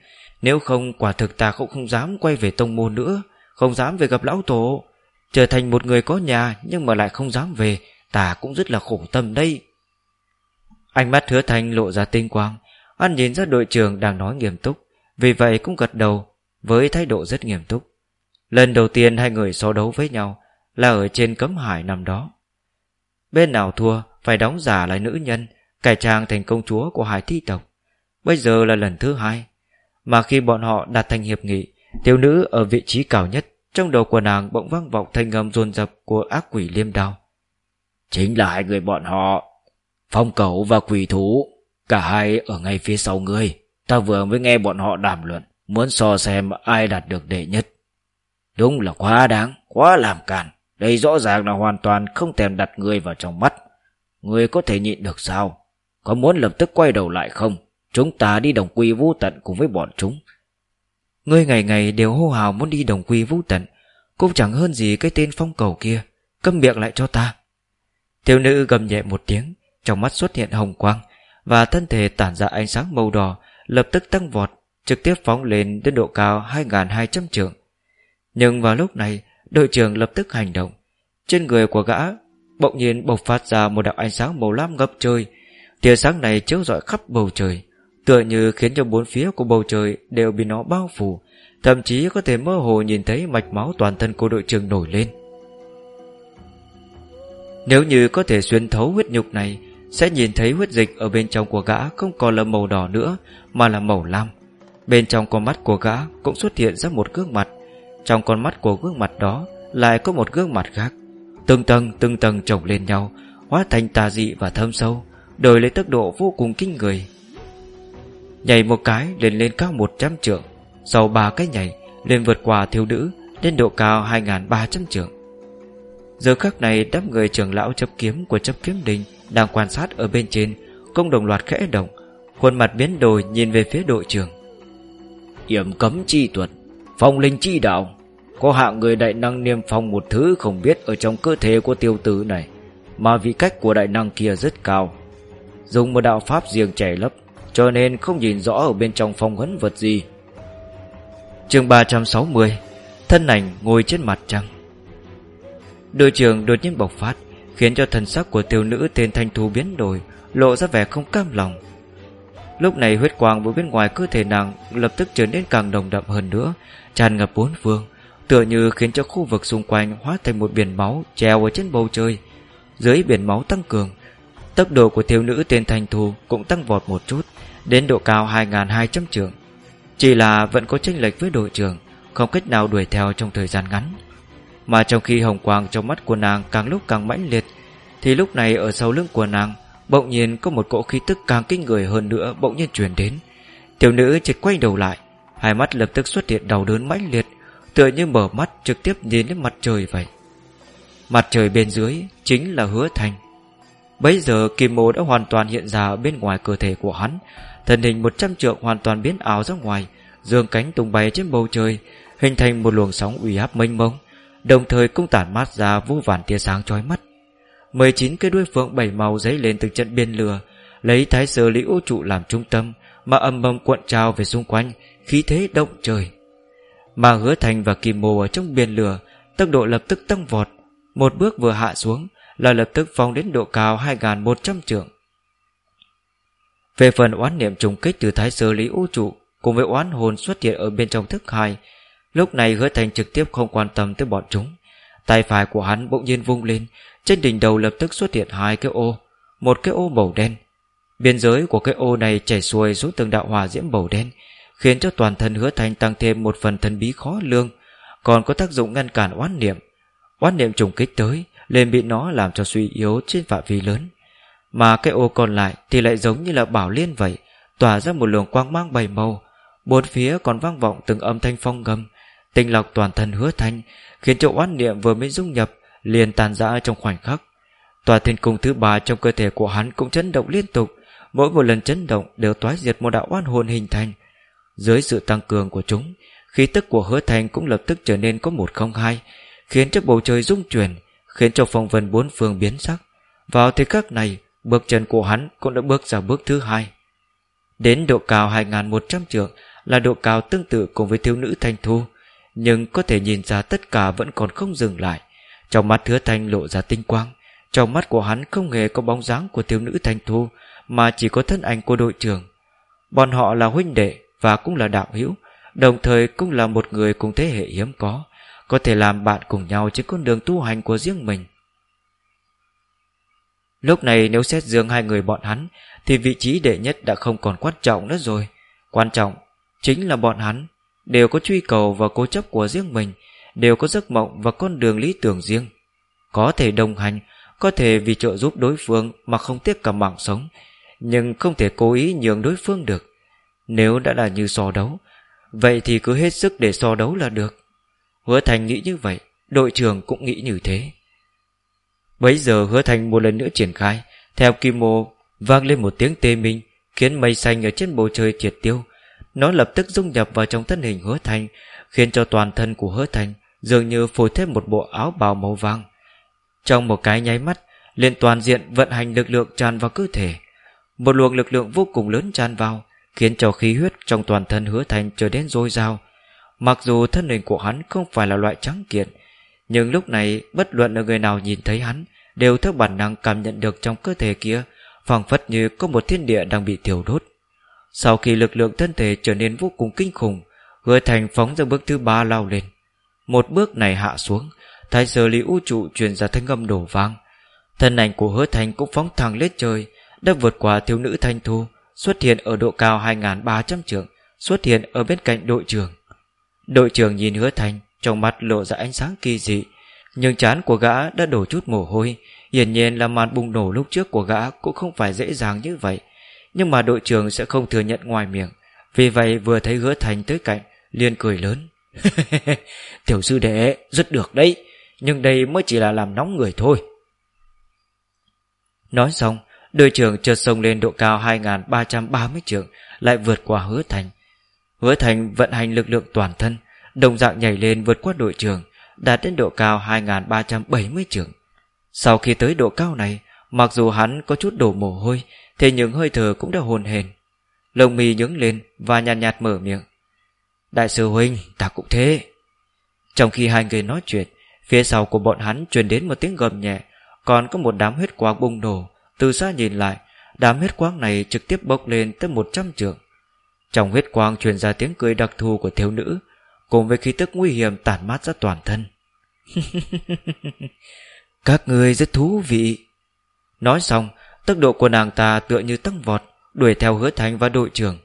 Nếu không quả thực ta cũng không dám quay về tông môn nữa, không dám về gặp lão tổ. Trở thành một người có nhà nhưng mà lại không dám về, ta cũng rất là khổ tâm đây. Ánh mắt hứa thanh lộ ra tinh quang, anh nhìn ra đội trưởng đang nói nghiêm túc, vì vậy cũng gật đầu với thái độ rất nghiêm túc. Lần đầu tiên hai người so đấu với nhau là ở trên cấm hải năm đó. Bên nào thua phải đóng giả lại nữ nhân, cải trang thành công chúa của hải thi tộc. Bây giờ là lần thứ hai. Mà khi bọn họ đạt thành hiệp nghị, thiếu nữ ở vị trí cao nhất, trong đầu của nàng bỗng vang vọng thanh âm rồn rập của ác quỷ liêm đao. Chính là hai người bọn họ, phong cầu và quỷ thú, cả hai ở ngay phía sau ngươi. Ta vừa mới nghe bọn họ đàm luận, muốn so xem ai đạt được đệ nhất. Đúng là quá đáng, quá làm càn. Đây rõ ràng là hoàn toàn không thèm đặt người vào trong mắt. Người có thể nhịn được sao? Có muốn lập tức quay đầu lại không? Chúng ta đi đồng quy vô tận cùng với bọn chúng. Ngươi ngày ngày đều hô hào muốn đi đồng quy vô tận. Cũng chẳng hơn gì cái tên phong cầu kia. Câm miệng lại cho ta. Thiếu nữ gầm nhẹ một tiếng, trong mắt xuất hiện hồng quang, và thân thể tản ra ánh sáng màu đỏ, lập tức tăng vọt, trực tiếp phóng lên đến độ cao 2.200 trượng. Nhưng vào lúc này, đội trưởng lập tức hành động. Trên người của gã bỗng nhiên bộc phát ra một đạo ánh sáng màu lam ngập trời. Tia sáng này chiếu rọi khắp bầu trời, tựa như khiến cho bốn phía của bầu trời đều bị nó bao phủ, thậm chí có thể mơ hồ nhìn thấy mạch máu toàn thân của đội trưởng nổi lên. Nếu như có thể xuyên thấu huyết nhục này, sẽ nhìn thấy huyết dịch ở bên trong của gã không còn là màu đỏ nữa, mà là màu lam. Bên trong con mắt của gã cũng xuất hiện ra một gương mặt, trong con mắt của gương mặt đó lại có một gương mặt khác. Từng tầng từng tầng chồng lên nhau Hóa thành tà dị và thâm sâu Đổi lấy tốc độ vô cùng kinh người Nhảy một cái lên lên cao 100 trượng. Sau ba cái nhảy, lên vượt qua thiếu nữ Lên độ cao 2.300 trượng. Giờ khắc này, đám người trưởng lão chấp kiếm của chấp kiếm đình Đang quan sát ở bên trên Công đồng loạt khẽ động, Khuôn mặt biến đổi nhìn về phía đội trưởng. Yểm cấm chi thuật, Phong linh chi đạo. Có hạng người đại năng niêm phong một thứ không biết ở trong cơ thể của tiêu tử này, Mà vị cách của đại năng kia rất cao. Dùng một đạo pháp riêng chảy lấp cho nên không nhìn rõ ở bên trong phong huấn vật gì. Chương 360 Thân ảnh ngồi trên mặt trăng. Đội trưởng đột nhiên bộc phát Khiến cho thần sắc của tiểu nữ tên thanh thu biến đổi Lộ ra vẻ không cam lòng. Lúc này huyết quang với bên ngoài cơ thể nàng Lập tức trở nên càng đồng đậm hơn nữa Tràn ngập bốn phương Tựa như khiến cho khu vực xung quanh hóa thành một biển máu treo ở trên bầu trời. Dưới biển máu tăng cường, tốc độ của thiếu nữ tên Thành thu cũng tăng vọt một chút, đến độ cao 2.200 trường. Chỉ là vẫn có chênh lệch với đội trưởng, không cách nào đuổi theo trong thời gian ngắn. Mà trong khi hồng quang trong mắt của nàng càng lúc càng mãnh liệt, thì lúc này ở sau lưng của nàng, bỗng nhiên có một cỗ khí tức càng kinh người hơn nữa bỗng nhiên truyền đến. Tiểu nữ chợt quay đầu lại, hai mắt lập tức xuất hiện đau đớn mãnh liệt, Tựa như mở mắt trực tiếp nhìn đến mặt trời vậy Mặt trời bên dưới Chính là hứa thành Bây giờ kim mô đã hoàn toàn hiện ra Bên ngoài cơ thể của hắn Thân hình một trăm trượng hoàn toàn biến ảo ra ngoài, Dương cánh tung bay trên bầu trời, Hình thành một luồng sóng uy áp mênh mông, Đồng thời cũng tản mát ra vô vàn tia sáng chói mắt. 19 cái đuôi phượng bảy màu giấy lên từ trận biên lửa, Lấy thái sơ lý vũ trụ làm trung tâm, Mà âm mầm cuộn trào về xung quanh, Khí thế động trời. Mà hứa thành và kim mô ở trong biển lửa, Tốc độ lập tức tăng vọt, Một bước vừa hạ xuống Là lập tức phóng đến độ cao 2.100 trượng. Về phần oán niệm trùng kích từ thái sơ lý vũ trụ Cùng với oán hồn xuất hiện ở bên trong thức hai Lúc này hứa thành trực tiếp không quan tâm tới bọn chúng Tay phải của hắn bỗng nhiên vung lên Trên đỉnh đầu lập tức xuất hiện hai cái ô Một cái ô màu đen Biên giới của cái ô này chảy xuôi xuống từng đạo hòa diễm màu đen khiến cho toàn thân hứa thành tăng thêm một phần thần bí khó lương, còn có tác dụng ngăn cản oán niệm. Oán niệm trùng kích tới, liền bị nó làm cho suy yếu trên phạm vi lớn. Mà cái ô còn lại thì lại giống như là bảo liên vậy, tỏa ra một luồng quang mang bảy màu, bốn phía còn vang vọng từng âm thanh phong ngâm, tinh lọc toàn thân hứa thanh, khiến cho oán niệm vừa mới dung nhập liền tàn ra trong khoảnh khắc. Tòa thiên cung thứ ba trong cơ thể của hắn cũng chấn động liên tục, mỗi một lần chấn động đều toái diệt một đạo oan hồn hình thành, dưới sự tăng cường của chúng Khí tức của hứa thanh cũng lập tức trở nên có một không hai Khiến cho bầu trời rung chuyển Khiến cho phong vân bốn phương biến sắc. Vào thời khắc này Bước chân của hắn cũng đã bước ra bước thứ hai. Đến độ cao 2.100 trượng Là độ cao tương tự cùng với thiếu nữ thanh thu, Nhưng có thể nhìn ra tất cả vẫn còn không dừng lại. Trong mắt hứa thanh lộ ra tinh quang, Trong mắt của hắn không hề có bóng dáng của thiếu nữ thanh thu, Mà chỉ có thân ảnh của đội trưởng. Bọn họ là huynh đệ Và cũng là đạo hữu, Đồng thời cũng là một người cùng thế hệ hiếm có Có thể làm bạn cùng nhau trên con đường tu hành của riêng mình. Lúc này nếu xét dương hai người bọn hắn, Thì vị trí đệ nhất đã không còn quan trọng nữa rồi. Quan trọng Chính là bọn hắn Đều có truy cầu và cố chấp của riêng mình, Đều có giấc mộng và con đường lý tưởng riêng. Có thể đồng hành, Có thể vì trợ giúp đối phương Mà không tiếc cả mạng sống, Nhưng không thể cố ý nhường đối phương được. Nếu đã là như so đấu, Vậy thì cứ hết sức để so đấu là được. Hứa Thành nghĩ như vậy, Đội trưởng cũng nghĩ như thế. Bấy giờ hứa thành một lần nữa triển khai, Theo kim mô vang lên một tiếng tê minh, Khiến mây xanh ở trên bầu trời triệt tiêu. Nó lập tức dung nhập vào trong thân hình hứa thành Khiến cho toàn thân của hứa thành Dường như phối thêm một bộ áo bào màu vàng. Trong một cái nháy mắt, liền toàn diện vận hành lực lượng tràn vào cơ thể. Một luồng lực lượng vô cùng lớn tràn vào, Khiến cho khí huyết trong toàn thân hứa thành trở đến dôi dao Mặc dù thân hình của hắn không phải là loại trắng kiện nhưng lúc này, bất luận là người nào nhìn thấy hắn, Đều theo bản năng cảm nhận được trong cơ thể kia, phảng phất như có một thiên địa đang bị thiêu đốt. Sau khi lực lượng thân thể trở nên vô cùng kinh khủng, Hứa thành phóng ra bước thứ ba lao lên. Một bước này hạ xuống, Thái sơ lý vũ trụ truyền ra thanh âm đổ vang. Thân ảnh của hứa thành cũng phóng thẳng lên trời, Đã vượt qua thiếu nữ thanh thu, Xuất hiện ở độ cao 2.300 trượng, Xuất hiện ở bên cạnh đội trưởng. Đội trưởng nhìn hứa thành trong mắt lộ ra ánh sáng kỳ dị, Nhưng chán của gã đã đổ chút mồ hôi. Hiển nhiên là màn bùng nổ lúc trước của gã Cũng không phải dễ dàng như vậy. Nhưng mà đội trưởng sẽ không thừa nhận ngoài miệng. Vì vậy vừa thấy hứa thành tới cạnh, liền cười lớn. Tiểu sư đệ, rất được đấy. Nhưng đây mới chỉ là làm nóng người thôi. Nói xong, Đội trưởng chợt sông lên độ cao 2.330 trượng, Lại vượt qua hứa thành. Hứa thành vận hành lực lượng toàn thân đồng dạng nhảy lên vượt qua đội trường, đạt đến độ cao 2.370 trường. Sau khi tới độ cao này, mặc dù hắn có chút đổ mồ hôi, thế nhưng hơi thở cũng đã hồn hền. Lông mì nhướng lên và nhạt nhạt mở miệng. Đại sư huynh, ta cũng thế. Trong khi hai người nói chuyện, phía sau của bọn hắn truyền đến một tiếng gầm nhẹ, còn có một đám huyết quang bùng nổ. Từ xa nhìn lại, đám huyết quang này trực tiếp bốc lên tới 100 trượng. Trong huyết quang truyền ra tiếng cười đặc thù của thiếu nữ, cùng với khí tức nguy hiểm tản mát ra toàn thân. Các người rất thú vị. Nói xong, tốc độ của nàng ta tựa như tăng vọt, đuổi theo hứa thành và đội trưởng.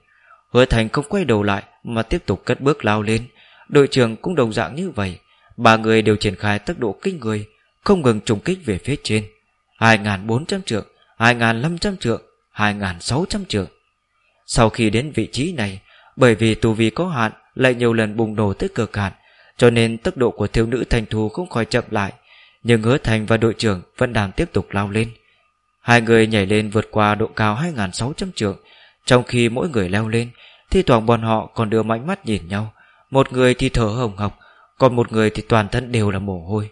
Hứa thành không quay đầu lại mà tiếp tục cất bước lao lên. Đội trưởng cũng đồng dạng như vậy. Ba người đều triển khai tốc độ kinh người, không ngừng trùng kích về phía trên. 2.400 trượng, 2.500 trượng, 2.600 trượng. Sau khi đến vị trí này, bởi vì tù vi có hạn lại nhiều lần bùng nổ tới cực hạn, cho nên tốc độ của thiếu nữ thành thù không khỏi chậm lại. Nhưng hứa thành và đội trưởng vẫn đang tiếp tục lao lên. Hai người nhảy lên vượt qua độ cao 2.600 trượng, trong khi mỗi người leo lên, thì toàn bọn họ còn đưa mạnh mắt nhìn nhau. Một người thì thở hồng hộc, còn một người thì toàn thân đều là mồ hôi.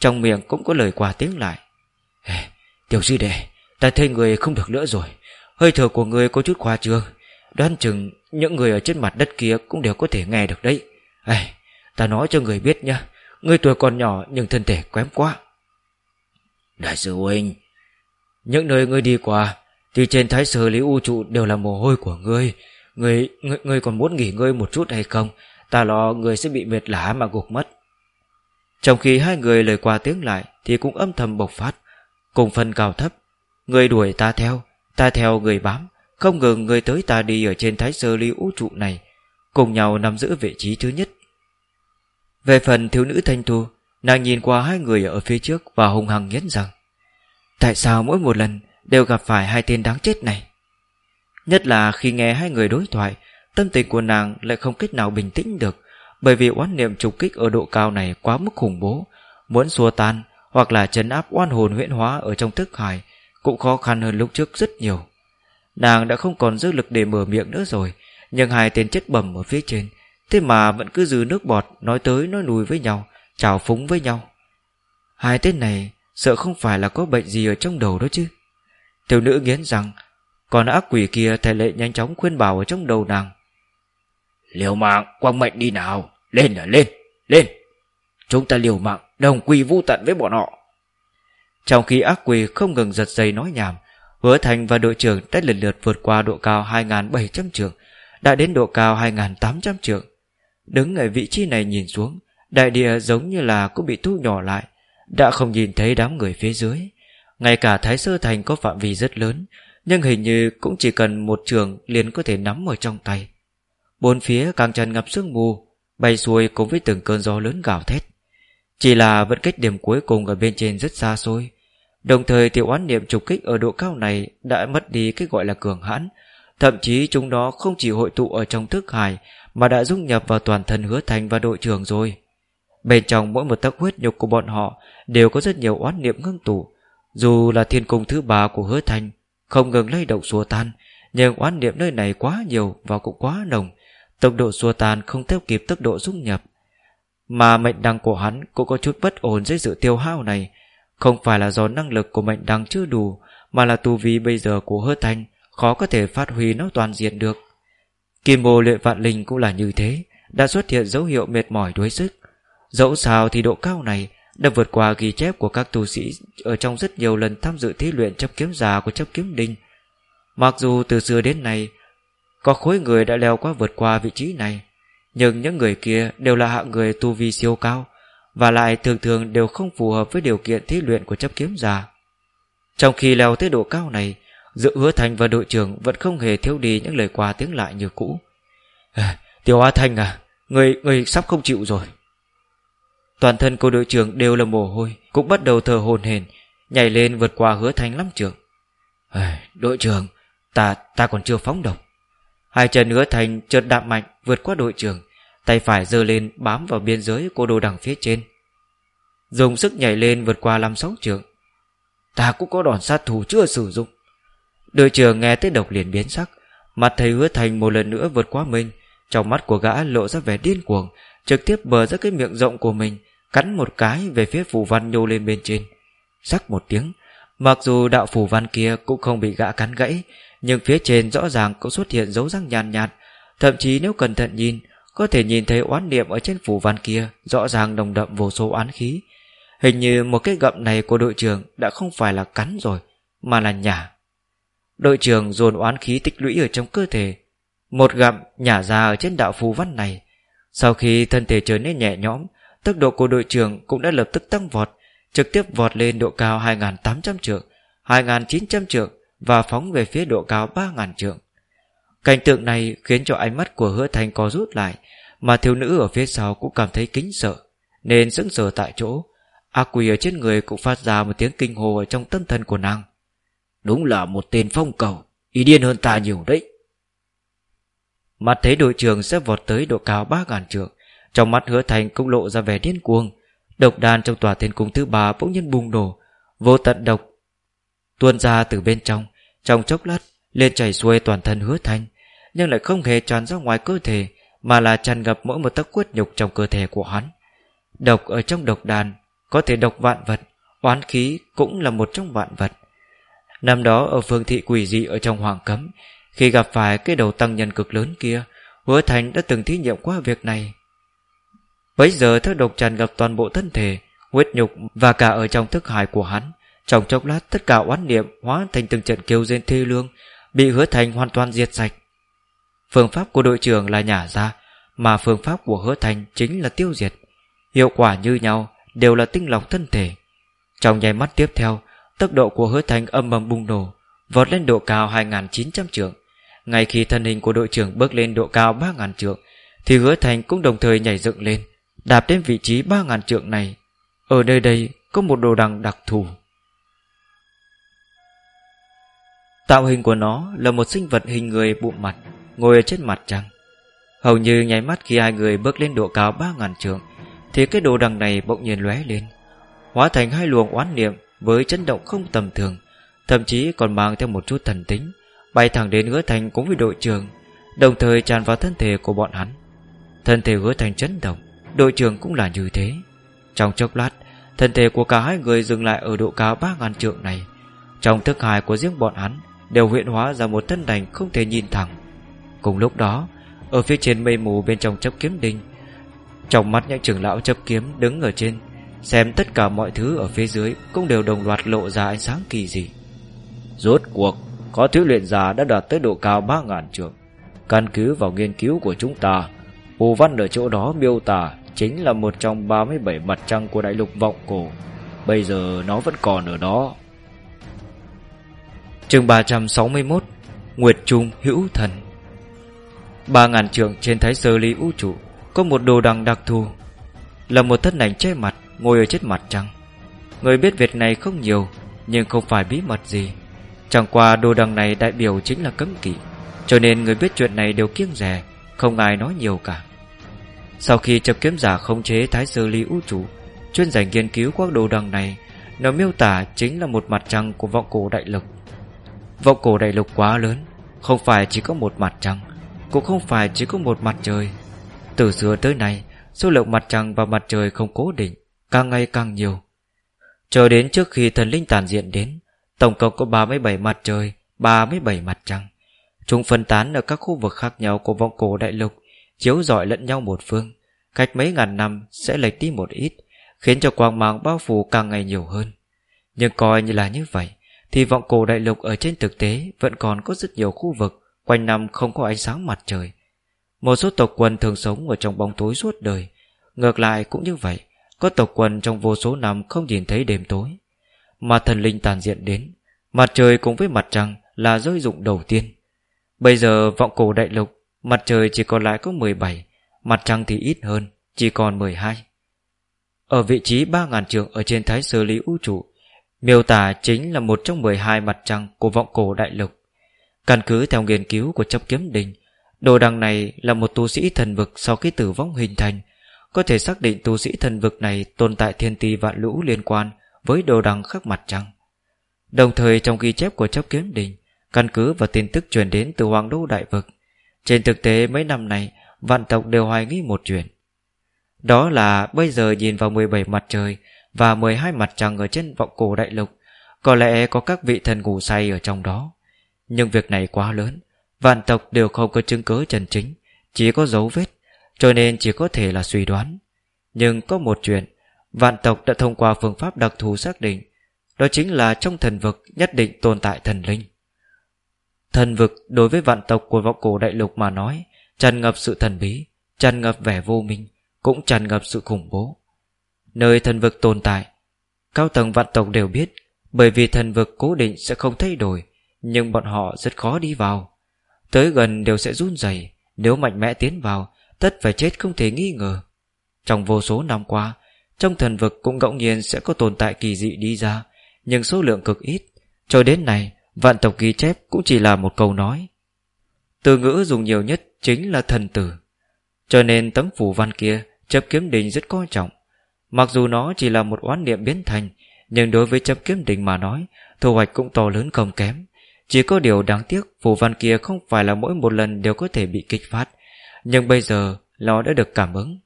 Trong miệng cũng có lời quà tiếng lại. Hey, tiểu sư đệ, ta thấy người không được nữa rồi. Hơi thở của người có chút khoa trương. Đoán chừng những người ở trên mặt đất kia cũng đều có thể nghe được đấy. Ê, ta nói cho người biết nha, người tuổi còn nhỏ nhưng thân thể kém quá. Đại sư huynh, những nơi ngươi đi qua thì trên thái sở lý u trụ đều là mồ hôi của ngươi. Ngươi, ngươi, ngươi còn muốn nghỉ ngơi một chút hay không? Ta lo ngươi sẽ bị mệt lá mà gục mất. Trong khi hai người lời qua tiếng lại thì cũng âm thầm bộc phát, cùng phân cao thấp. Người đuổi ta theo, ta theo người bám, không ngừng người tới ta đi ở trên thái sơ ly vũ trụ này, Cùng nhau nắm giữ vị trí thứ nhất. Về phần thiếu nữ thanh thu Nàng nhìn qua hai người ở phía trước Và hung hăng nhấn rằng, Tại sao mỗi một lần đều gặp phải hai tên đáng chết này? Nhất là khi nghe hai người đối thoại, Tâm tình của nàng lại không cách nào bình tĩnh được, Bởi vì oán niệm trục kích ở độ cao này quá mức khủng bố. Muốn xua tan Hoặc là chấn áp oan hồn huyễn hóa ở trong thức hải Cũng khó khăn hơn lúc trước rất nhiều. Nàng đã không còn dư lực để mở miệng nữa rồi Nhưng hai tên chết bầm ở phía trên Thế mà vẫn cứ dư nước bọt Nói tới nói lùi với nhau Chào phúng với nhau. Hai tên này sợ không phải là có bệnh gì ở trong đầu đó chứ. Tiểu nữ nghiến rằng Còn ác quỷ kia thầy lệ nhanh chóng khuyên bảo ở trong đầu nàng. Liều mạng quang mệnh đi nào Lên là lên Lên. Chúng ta liều mạng đồng quy vu tận với bọn họ. Trong khi ác quỷ không ngừng giật dây nói nhảm Hứa Thành và đội trưởng đã lần lượt vượt qua độ cao 2.700 trượng, Đã đến độ cao 2.800 trượng. Đứng ở vị trí này nhìn xuống, Đại địa giống như là cũng bị thu nhỏ lại, Đã không nhìn thấy đám người phía dưới. Ngay cả Thái Sơ Thành có phạm vi rất lớn, Nhưng hình như cũng chỉ cần một trường liền có thể nắm ở trong tay. Bốn phía càng tràn ngập sương mù, Bay xuôi cùng với từng cơn gió lớn gào thét. Chỉ là vẫn cách điểm cuối cùng ở bên trên rất xa xôi Đồng thời tiểu oán niệm trục kích ở độ cao này Đã mất đi cái gọi là cường hãn. Thậm chí chúng nó không chỉ hội tụ ở trong thức hải, Mà đã dung nhập vào toàn thân hứa thành và đội trưởng rồi. Bên trong mỗi một tấc huyết nhục của bọn họ Đều có rất nhiều oán niệm ngưng tụ. Dù là thiên cung thứ ba của hứa thành, Không ngừng lay động xua tan, Nhưng oán niệm nơi này quá nhiều Và cũng quá nồng. Tốc độ xua tan không theo kịp tốc độ dung nhập, Mà mệnh đăng của hắn Cũng có chút bất ổn dưới sự tiêu hao này. Không phải là do năng lực của mệnh đăng chưa đủ, Mà là tu vi bây giờ của hơ thanh, Khó có thể phát huy nó toàn diện được. Kim bồ luyện vạn linh cũng là như thế, Đã xuất hiện dấu hiệu mệt mỏi đuối sức. Dẫu sao thì độ cao này Đã vượt qua ghi chép của các tu sĩ Ở trong rất nhiều lần tham dự thí luyện chấp kiếm già của chấp kiếm đinh. Mặc dù từ xưa đến nay, có khối người đã leo qua vượt qua vị trí này, Nhưng những người kia đều là hạng người tu vi siêu cao và lại thường thường đều không phù hợp với điều kiện thí luyện của chấp kiếm già Trong khi leo tới độ cao này dự hứa thành và đội trưởng vẫn không hề thiếu đi những lời qua tiếng lại như cũ. À, Tiểu A Thanh à Người, người sắp không chịu rồi. Toàn thân cô đội trưởng đều là mồ hôi Cũng bắt đầu thở hồn hển Nhảy lên vượt qua hứa thành lắm trưởng à, Đội trưởng Ta ta còn chưa phóng độc Hai chân hứa thành chợt đạm mạnh vượt qua đội trưởng. Tay phải giơ lên bám vào biên giới của đồ đằng phía trên. Dùng sức nhảy lên vượt qua năm sáu trường. Ta cũng có đòn sát thủ chưa sử dụng. Đội trưởng nghe tới độc liền biến sắc. Mặt thầy hứa thành một lần nữa vượt qua mình. Trong mắt của gã lộ ra vẻ điên cuồng Trực tiếp bờ ra cái miệng rộng của mình Cắn một cái về phía phù văn nhô lên bên trên. Sắc một tiếng Mặc dù đạo phù văn kia cũng không bị gã cắn gãy nhưng phía trên rõ ràng cũng xuất hiện dấu răng nhàn nhạt, nhạt. Thậm chí nếu cẩn thận nhìn có thể nhìn thấy oán niệm ở trên phủ văn kia, rõ ràng đồng đậm vô số oán khí. Hình như một cái gậm này của đội trưởng đã không phải là cắn rồi, mà là nhả. Đội trưởng dồn oán khí tích lũy ở trong cơ thể. Một gậm nhả ra ở trên đạo phù văn này. Sau khi thân thể trở nên nhẹ nhõm, tốc độ của đội trưởng cũng đã lập tức tăng vọt, trực tiếp vọt lên độ cao 2.800 trượng 2.900 trượng và phóng về phía độ cao 3.000 trượng. Cảnh tượng này khiến cho ánh mắt của hứa thành có rút lại, mà thiếu nữ ở phía sau cũng cảm thấy kính sợ, nên sững sờ tại chỗ. Ác quỷ ở trên người cũng phát ra một tiếng kinh hồ ở trong tâm thần của nàng. Đúng là một tên phong cầu, ý điên hơn ta nhiều đấy. Mặt thấy đội trưởng sẽ vọt tới độ cao ba ngàn trượng, trong mắt hứa thành cũng lộ ra vẻ điên cuồng. Độc đàn trong tòa thiên cung thứ ba bỗng nhiên bùng nổ, vô tận độc tuôn ra từ bên trong trong chốc lát lên chảy xuôi toàn thân hứa thanh nhưng lại không hề tràn ra ngoài cơ thể, mà là tràn ngập mỗi một tấc quyết nhục trong cơ thể của hắn. Độc ở trong độc đàn, có thể độc vạn vật, oán khí cũng là một trong vạn vật. Năm đó ở phương thị quỷ dị ở trong hoàng cấm, khi gặp phải cái đầu tăng nhân cực lớn kia, hứa thành đã từng thí nghiệm qua việc này. Bấy giờ thứ độc tràn ngập toàn bộ thân thể, huyết nhục và cả ở trong thức hải của hắn, trong chốc lát tất cả oán niệm hóa thành từng trận kêu rên thê lương, Bị hứa thành hoàn toàn diệt sạch. Phương pháp của đội trưởng là nhả ra, Mà phương pháp của hứa thành chính là tiêu diệt. Hiệu quả như nhau Đều là tinh lọc thân thể. Trong nháy mắt tiếp theo, Tốc độ của hứa thành âm ầm bùng nổ, Vọt lên độ cao 2.900 trượng. Ngay khi thân hình của đội trưởng bước lên độ cao 3.000 trượng, Thì hứa thành cũng đồng thời nhảy dựng lên, Đạp đến vị trí 3.000 trượng này. Ở nơi đây có một đồ đằng đặc thù. Tạo hình của nó là một sinh vật hình người bụng mặt. Ngồi ở trên mặt trăng. Hầu như nháy mắt khi hai người bước lên độ cao ba ngàn trượng Thì cái đồ đằng này bỗng nhiên lóe lên Hóa thành hai luồng oán niệm Với chấn động không tầm thường Thậm chí còn mang theo một chút thần tính Bay thẳng đến hứa thành cũng với đội trưởng, Đồng thời tràn vào thân thể của bọn hắn. Thân thể hứa thành chấn động Đội trưởng cũng là như thế. Trong chốc lát Thân thể của cả hai người dừng lại ở độ cao ba ngàn trượng này. Trong thức hài của riêng bọn hắn Đều huyện hóa ra một thân đành không thể nhìn thẳng. Cùng lúc đó Ở phía trên mây mù bên trong chấp kiếm đinh Trong mắt những trưởng lão chấp kiếm đứng ở trên Xem tất cả mọi thứ ở phía dưới Cũng đều đồng loạt lộ ra ánh sáng kỳ dị. Rốt cuộc Có thứ luyện giả đã đạt tới độ cao ba ngàn trượng. Căn cứ vào nghiên cứu của chúng ta Phù văn ở chỗ đó miêu tả Chính là một trong 37 mặt trăng của đại lục vọng cổ. Bây giờ nó vẫn còn ở đó. Chương 361 Nguyệt Trung Hữu Thần Ba ngàn trường trên thái sơ lý vũ trụ Có một đồ đằng đặc thù, Là một thân ảnh che mặt, Ngồi ở trên mặt trăng. Người biết việc này không nhiều, Nhưng không phải bí mật gì. Chẳng qua đồ đằng này đại biểu chính là cấm kỵ, Cho nên người biết chuyện này đều kiêng rè, Không ai nói nhiều cả. Sau khi chập kiếm giả khống chế thái sơ lý vũ trụ, Chuyên giải nghiên cứu các đồ đằng này, Nó miêu tả chính là một mặt trăng của vọng cổ đại lục. Vọng cổ đại lục quá lớn, Không phải chỉ có một mặt trăng. Cũng không phải chỉ có một mặt trời. Từ xưa tới nay, Số lượng mặt trăng và mặt trời không cố định, Càng ngày càng nhiều. Chờ đến trước khi thần linh tàn diện đến, Tổng cộng có 37 mặt trời 37 mặt trăng. Chúng phân tán ở các khu vực khác nhau Của vọng cổ đại lục, Chiếu rọi lẫn nhau một phương. Cách mấy ngàn năm sẽ lệch đi một ít, Khiến cho quang mang bao phủ càng ngày nhiều hơn. Nhưng coi như là như vậy, thì vọng cổ đại lục ở trên thực tế vẫn còn có rất nhiều khu vực quanh năm không có ánh sáng mặt trời. Một số tộc quần thường sống ở trong bóng tối suốt đời. Ngược lại cũng như vậy, có tộc quần trong vô số năm không nhìn thấy đêm tối. Mà thần linh tàn diện đến, mặt trời cùng với mặt trăng là rơi dụng đầu tiên. Bây giờ vọng cổ đại lục, mặt trời chỉ còn lại có 17, mặt trăng thì ít hơn, chỉ còn 12. Ở vị trí 3.000 trường ở trên thái sơ lý vũ trụ Miêu tả chính là một trong 12 mặt trăng của vọng cổ đại lục. Căn cứ theo nghiên cứu của chấp kiếm đình, đồ đằng này là một tu sĩ thần vực sau khi tử vong hình thành, có thể xác định tu sĩ thần vực này tồn tại thiên ti vạn lũ liên quan với đồ đằng khắc mặt trăng. Đồng thời trong ghi chép của chấp kiếm đình, căn cứ và tin tức truyền đến từ hoàng đô đại vực, trên thực tế mấy năm này vạn tộc đều hoài nghi một chuyện. Đó là bây giờ nhìn vào 17 mặt trời và 12 mặt trăng ở trên vọng cổ đại lục, có lẽ có các vị thần ngủ say ở trong đó. Nhưng việc này quá lớn, vạn tộc đều không có chứng cứ chân chính, chỉ có dấu vết, cho nên chỉ có thể là suy đoán. Nhưng có một chuyện, vạn tộc đã thông qua phương pháp đặc thù xác định, đó chính là trong thần vực nhất định tồn tại thần linh. Thần vực đối với vạn tộc của vọng cổ đại lục mà nói, tràn ngập sự thần bí, tràn ngập vẻ vô minh, cũng tràn ngập sự khủng bố. Nơi thần vực tồn tại Cao tầng vạn tộc đều biết Bởi vì thần vực cố định sẽ không thay đổi nhưng bọn họ rất khó đi vào. Tới gần đều sẽ run rẩy, Nếu mạnh mẽ tiến vào, Tất phải chết không thể nghi ngờ. Trong vô số năm qua, Trong thần vực cũng ngẫu nhiên sẽ có tồn tại kỳ dị đi ra, Nhưng số lượng cực ít. Cho đến nay, Vạn tộc ghi chép cũng chỉ là một câu nói. Từ ngữ dùng nhiều nhất Chính là thần tử. Cho nên tấm phủ văn kia, Chấp kiếm đình rất coi trọng. Mặc dù nó chỉ là một oán niệm biến thành, Nhưng đối với chấp kiếm đình mà nói, Thu hoạch cũng to lớn không kém. Chỉ có điều đáng tiếc, Phù văn kia không phải là mỗi một lần đều có thể bị kích phát. Nhưng bây giờ, Nó đã được cảm ứng.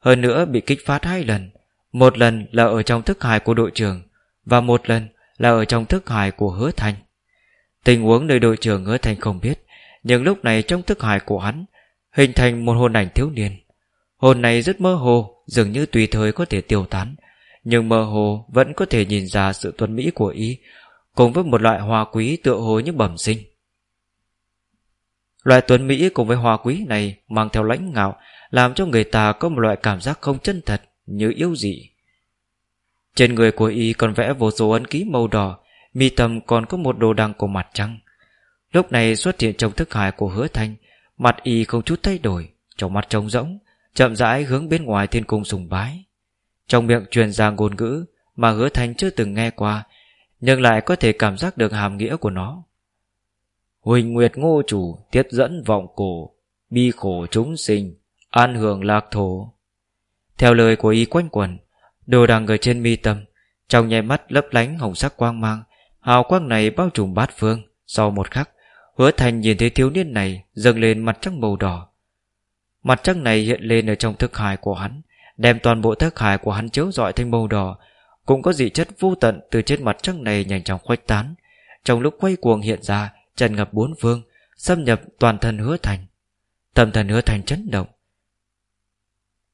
Hơn nữa, bị kích phát hai lần. Một lần là ở trong thức hài của đội trưởng, Và một lần là ở trong thức hài của hứa thành. Tình huống nơi đội trưởng hứa thành không biết, Nhưng lúc này trong thức hài của hắn, Hình thành một hồn ảnh thiếu niên. Hồn này rất mơ hồ, Dường như tùy thời có thể tiêu tán, Nhưng mơ hồ vẫn có thể nhìn ra sự tuân mỹ của ý Cùng với một loại hoa quý tựa hồ như bẩm sinh Loại tuấn Mỹ cùng với hoa quý này mang theo lãnh ngạo làm cho người ta có một loại cảm giác không chân thật như yêu dị. Trên người của y còn vẽ vô số ấn ký màu đỏ, mi tâm còn có một đồ đằng của mặt trăng. Lúc này xuất hiện trong thức hải của hứa thanh, mặt y không chút thay đổi, trong mắt trống rỗng, chậm rãi hướng bên ngoài thiên cung sùng bái. Trong miệng truyền ra ngôn ngữ mà hứa thanh chưa từng nghe qua, nhưng lại có thể cảm giác được hàm nghĩa của nó. Huỳnh Nguyệt Ngô Chủ tiết dẫn vọng cổ, bi khổ chúng sinh, an hưởng lạc thổ. Theo lời của y quanh quần, đồ đằng ở trên mi tâm, trong nháy mắt lấp lánh hồng sắc quang mang, hào quang này bao trùm bát phương. Sau một khắc, hứa thành nhìn thấy thiếu niên này dâng lên mặt trăng màu đỏ, Mặt trăng này hiện lên ở trong thức hải của hắn Đem toàn bộ thức hải của hắn chiếu rọi thành màu đỏ cũng có dị chất vô tận Từ trên mặt trăng này nhanh chóng khuếch tán. Trong lúc quay cuồng hiện ra Trần ngập bốn phương, Xâm nhập toàn thân hứa thành. Tâm thần hứa thành chấn động.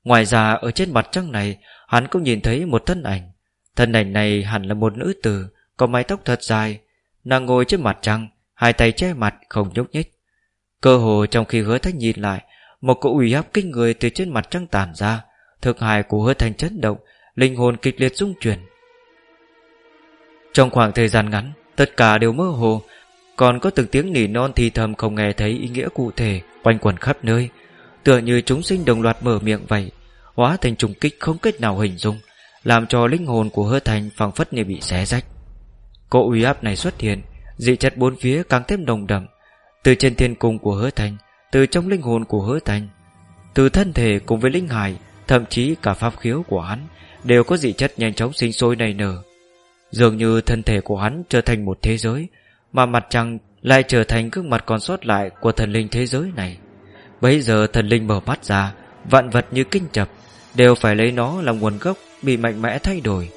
Ngoài ra, ở trên mặt trăng này, Hắn cũng nhìn thấy một thân ảnh. Thân ảnh này hẳn là một nữ tử, Có mái tóc thật dài. Nàng ngồi trên mặt trăng, Hai tay che mặt, không nhúc nhích. Cơ hồ trong khi hứa thanh nhìn lại, Một cỗ ủy áp kinh người từ trên mặt trăng tản ra. Thực hài của hứa thành chấn động Linh hồn kịch liệt rung chuyển. Trong khoảng thời gian ngắn, Tất cả đều mơ hồ, Còn có từng tiếng nỉ non thì thầm không nghe thấy ý nghĩa cụ thể Quanh quẩn khắp nơi, Tựa như chúng sinh đồng loạt mở miệng vậy, Hóa thành trùng kích không cách nào hình dung, Làm cho linh hồn của hứa thành phảng phất như bị xé rách. Cỗ uy áp này xuất hiện, Dị chất bốn phía càng thêm đồng đậm, Từ trên thiên cung của hứa Thành, Từ trong linh hồn của hứa Thành, Từ thân thể cùng với linh hải, Thậm chí cả pháp khiếu của hắn. Đều có dị chất nhanh chóng sinh sôi nảy nở. Dường như thân thể của hắn trở thành một thế giới, Mà mặt trăng lại trở thành gương mặt còn sót lại Của thần linh thế giới này. Bấy giờ thần linh mở mắt ra, Vạn vật như kinh chập, Đều phải lấy nó làm nguồn gốc Bị mạnh mẽ thay đổi.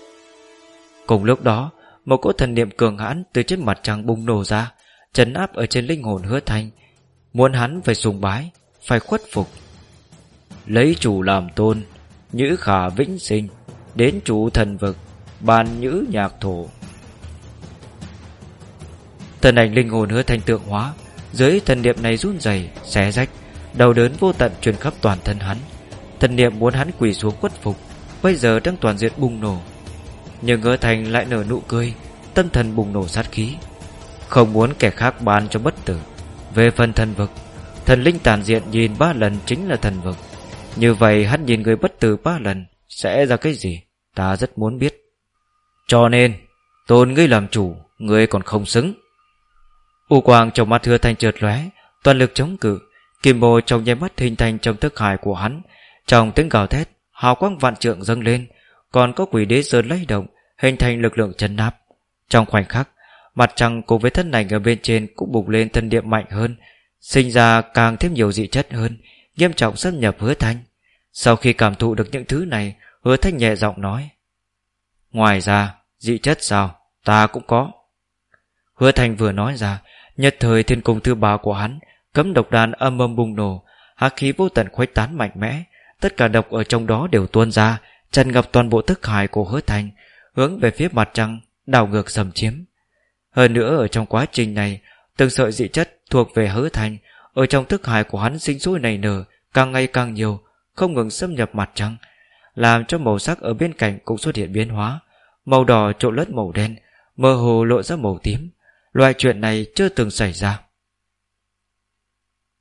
Cùng lúc đó, Một cỗ thần niệm cường hãn từ trên mặt trăng bùng nổ ra, chấn áp ở trên linh hồn hứa thanh. Muốn hắn phải sùng bái, Phải khuất phục. Lấy chủ làm tôn, Nhữ khả vĩnh sinh. Đến chủ thần vực Bàn nhữ nhạc thổ. Thần ảnh linh hồn hứa thành tượng hóa, Dưới thần niệm này run rẩy, xé rách Đầu đớn vô tận truyền khắp toàn thân hắn. Thần niệm muốn hắn quỳ xuống khuất phục, Bây giờ đang toàn diện bùng nổ. Nhưng hứa thành lại nở nụ cười, Tâm thần bùng nổ sát khí. Không muốn kẻ khác ban cho bất tử. Về phần thần vực, Thần linh tàn diện nhìn ba lần chính là thần vực. Như vậy hắn nhìn người bất tử ba lần, Sẽ ra cái gì? Ta rất muốn biết. Cho nên, Tôn ngươi làm chủ, Ngươi còn không xứng. U quang trong mắt hứa thanh trượt lóe, Toàn lực chống cự, Kim bồ trong nháy mắt hình thành trong thức hải của hắn. Trong tiếng gào thét, Hào quang vạn trượng dâng lên, Còn có quỷ đế sơn lay động, Hình thành lực lượng chân nắp Trong khoảnh khắc, Mặt trăng cùng với thân ảnh ở bên trên Cũng bùng lên thân điện mạnh hơn, Sinh ra càng thêm nhiều dị chất hơn, Nghiêm trọng xâm nhập hứa thanh. Sau khi cảm thụ được những thứ này Hứa thanh nhẹ giọng nói, Ngoài ra, dị chất sao? Ta cũng có. Hứa thanh vừa nói ra, nhất thời thiên cung thứ ba của hắn Cấm độc đàn âm âm bùng nổ Hắc khí vô tận khuếch tán mạnh mẽ. Tất cả độc ở trong đó đều tuôn ra Trần ngập toàn bộ thức hải của hứa thanh, Hướng về phía mặt trăng, Đảo ngược sầm chiếm. Hơn nữa, ở trong quá trình này, Từng sợi dị chất thuộc về hứa thanh, ở trong thức hải của hắn sinh sôi nảy nở, Càng ngày càng nhiều, Không ngừng xâm nhập mặt trăng làm cho màu sắc ở bên cạnh cũng xuất hiện biến hóa. Màu đỏ trộn lẫn màu đen, Mơ hồ lộ ra màu tím. Loại chuyện này chưa từng xảy ra.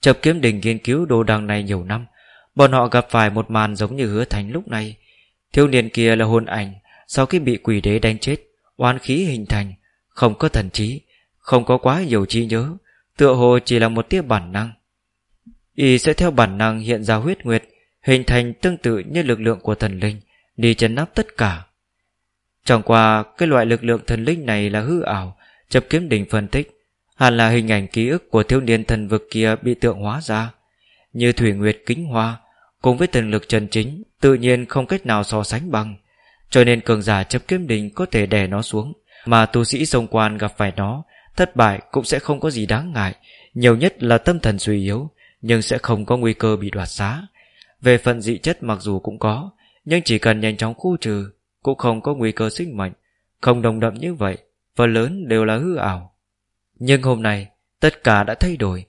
Chập kiếm đình nghiên cứu đồ đằng này nhiều năm, Bọn họ gặp phải một màn giống như hứa thành lúc này. Thiếu niên kia là hồn ảnh, Sau khi bị quỷ đế đánh chết, Oán khí hình thành, Không có thần trí, Không có quá nhiều trí nhớ, Tựa hồ chỉ là một tia bản năng. Y sẽ theo bản năng hiện ra huyết nguyệt Hình thành tương tự như lực lượng của thần linh, Đi chấn áp tất cả. Chẳng qua, cái loại lực lượng thần linh này là hư ảo Chập kiếm đỉnh phân tích, Hẳn là hình ảnh ký ức của thiếu niên thần vực kia bị tượng hóa ra. Như thủy nguyệt kính hoa, Cùng với thần lực chân chính, Tự nhiên không cách nào so sánh bằng. Cho nên cường giả chấp kiếm đỉnh có thể đè nó xuống, Mà tu sĩ sông quan gặp phải nó, Thất bại cũng sẽ không có gì đáng ngại. Nhiều nhất là tâm thần suy yếu, Nhưng sẽ không có nguy cơ bị đoạt xá. Về phần dị chất mặc dù cũng có Nhưng chỉ cần nhanh chóng khu trừ Cũng không có nguy cơ sinh mệnh. Không đồng đậm như vậy Phần lớn đều là hư ảo. Nhưng hôm nay tất cả đã thay đổi.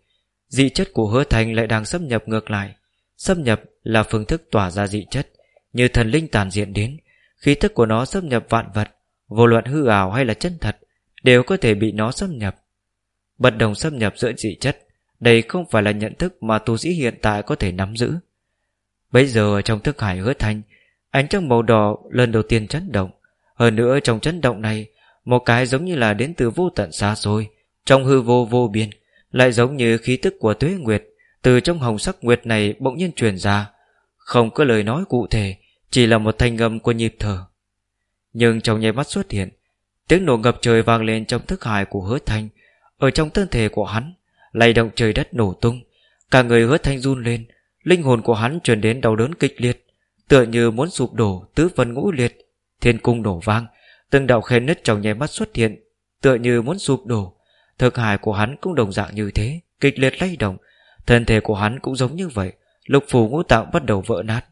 Dị chất của hứa thành lại đang xâm nhập ngược lại. Xâm nhập là phương thức tỏa ra dị chất Như thần linh tàn diện đến. Khí thức của nó xâm nhập vạn vật Vô luận hư ảo hay là chân thật đều có thể bị nó xâm nhập. Bất đồng xâm nhập giữa dị chất, đây không phải là nhận thức mà tu sĩ hiện tại có thể nắm giữ. Bây giờ trong thức hải hứa thanh, ánh trăng màu đỏ lần đầu tiên chấn động. Hơn nữa trong chấn động này, một cái giống như là đến từ vô tận xa xôi, trong hư vô vô biên, lại giống như khí tức của tuế nguyệt, từ trong hồng sắc nguyệt này bỗng nhiên truyền ra. Không có lời nói cụ thể, chỉ là một thanh âm của nhịp thở. Nhưng trong nháy mắt xuất hiện, Tiếng nổ ngập trời vang lên trong thức hải của hứa thanh Ở trong thân thể của hắn lay động trời đất nổ tung Cả người hứa thanh run lên Linh hồn của hắn truyền đến đau đớn kịch liệt, Tựa như muốn sụp đổ tứ phân ngũ liệt, Thiên cung nổ vang, Từng đạo khe nứt trong nháy mắt xuất hiện, Tựa như muốn sụp đổ. Thực hài của hắn cũng đồng dạng như thế, Kịch liệt lay động, Thân thể của hắn cũng giống như vậy, Lục phủ ngũ tạng bắt đầu vỡ nát.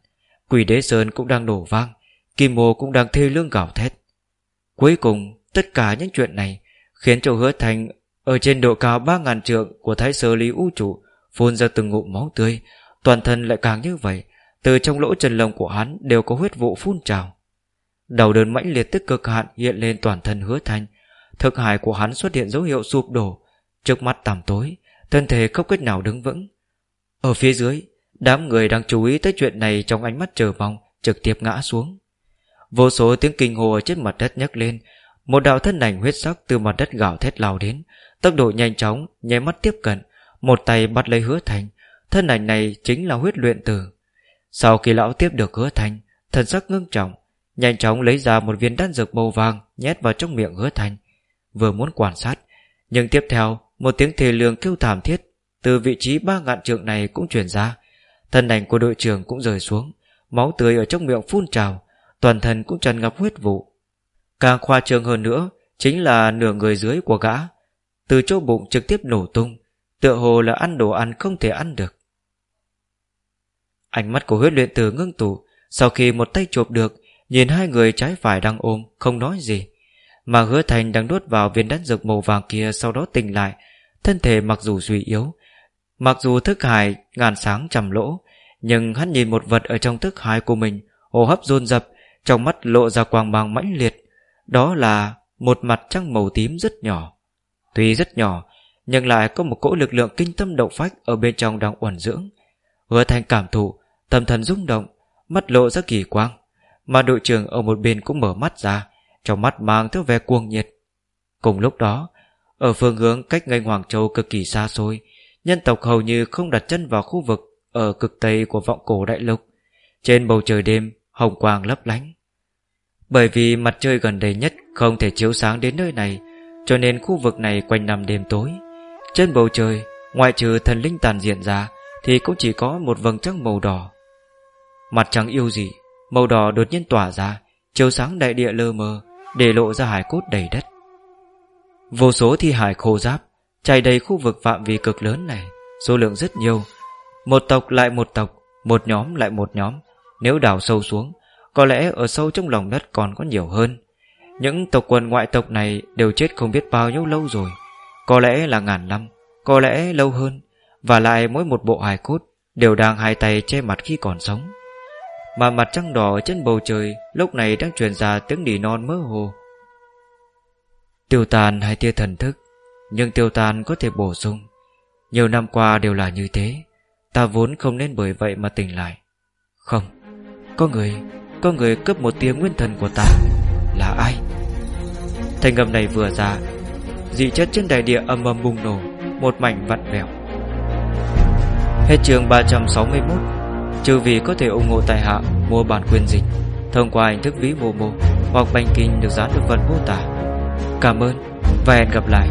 Quỷ đế sơn cũng đang nổ vang, Kim mô cũng đang thê lương gào thét. Cuối cùng, tất cả những chuyện này Khiến cho hứa thành Ở trên độ cao ba ngàn trượng Của thái sơ lý vũ trụ Phun ra từng ngụm máu tươi Toàn thân lại càng như vậy, Từ trong lỗ chân lông của hắn đều có huyết vụ phun trào. Đầu đơn mãnh liệt tức cực hạn Hiện lên toàn thân hứa thành Thực hài của hắn xuất hiện dấu hiệu sụp đổ. Trước mắt tầm tối, Thân thể không cách nào đứng vững. Ở phía dưới, Đám người đang chú ý tới chuyện này Trong ánh mắt chờ mong Trực tiếp ngã xuống. Vô số tiếng kinh hồ ở trên mặt đất nhấc lên. Một đạo thân ảnh huyết sắc từ mặt đất gào thét lao đến, Tốc độ nhanh chóng, Nháy mắt tiếp cận. Một tay bắt lấy hứa thành Thân ảnh này chính là huyết luyện tử. Sau khi lão tiếp được hứa thành, Thần sắc ngưng trọng, Nhanh chóng lấy ra một viên đan dược màu vàng Nhét vào trong miệng hứa thành, Vừa muốn quan sát. Nhưng tiếp theo, một tiếng thề lương kêu thảm thiết Từ vị trí ba ngạn trượng này cũng truyền ra. Thân ảnh của đội trưởng cũng rời xuống, Máu tươi ở trong miệng phun trào, Toàn thân cũng tràn ngập huyết vụ. Càng khoa trương hơn nữa, Chính là nửa người dưới của gã, Từ chỗ bụng trực tiếp nổ tung, Tựa hồ là ăn đồ ăn không thể ăn được. Ánh mắt của huyết luyện tử ngưng tụ. Sau khi một tay chộp được, Nhìn hai người trái phải đang ôm, Không nói gì. Mà hứa thành đang đốt vào viên đan dược màu vàng kia Sau đó tỉnh lại. Thân thể mặc dù suy yếu, Mặc dù thức hải ngàn sáng trầm lỗ, Nhưng hắn nhìn một vật ở trong thức hải của mình, Hô hấp dồn dập Trong mắt lộ ra quang mang mãnh liệt. Đó là một mặt trăng màu tím rất nhỏ. Tuy rất nhỏ, Nhưng lại có một cỗ lực lượng kinh tâm động phách Ở bên trong đang uẩn dưỡng. Hứa thành cảm thụ Tâm thần rung động, Mắt lộ ra kỳ quang, Mà đội trưởng ở một bên cũng mở mắt ra, Trong mắt mang theo vẻ cuồng nhiệt. Cùng lúc đó, Ở phương hướng cách ngành Hoàng Châu cực kỳ xa xôi, Nhân tộc hầu như không đặt chân vào khu vực Ở cực tây của vọng cổ đại lục. Trên bầu trời đêm, Hồng quang lấp lánh. Bởi vì mặt trời gần đây nhất Không thể chiếu sáng đến nơi này, Cho nên khu vực này quanh năm đêm tối. Trên bầu trời, Ngoại trừ thần linh tàn diện ra, Thì cũng chỉ có một vầng trăng màu đỏ. Mặt trắng yêu dị, Màu đỏ đột nhiên tỏa ra, Chiếu sáng đại địa lơ mơ, Để lộ ra hải cốt đầy đất. Vô số thi hải khô giáp, Chảy đầy khu vực phạm vi cực lớn này, Số lượng rất nhiều. Một tộc lại một tộc, Một nhóm lại một nhóm. Nếu đào sâu xuống, Có lẽ ở sâu trong lòng đất còn có nhiều hơn. Những tộc quần ngoại tộc này Đều chết không biết bao nhiêu lâu rồi. Có lẽ là ngàn năm, Có lẽ lâu hơn, Và lại mỗi một bộ hài cốt Đều đang hai tay che mặt khi còn sống. Mà mặt trăng đỏ trên bầu trời Lúc này đang truyền ra tiếng nỉ non mơ hồ. Tiêu tàn hay tia thần thức, Nhưng tiêu tàn có thể bổ sung. Nhiều năm qua đều là như thế, Ta vốn không nên bởi vậy mà tỉnh lại. Không, Có người Có người cướp một tia nguyên thần của ta. Là ai? Thành âm này vừa ra, Dị chất trên đại địa âm âm bùng nổ, Một mảnh vặn vẹo. Hết chương 361 Trừ vì có thể ủng hộ tài hạ, Mua bản quyền dịch, Thông qua hình thức ví mô mô Hoặc banh kinh được dán được phần mô tả. Cảm ơn và hẹn gặp lại.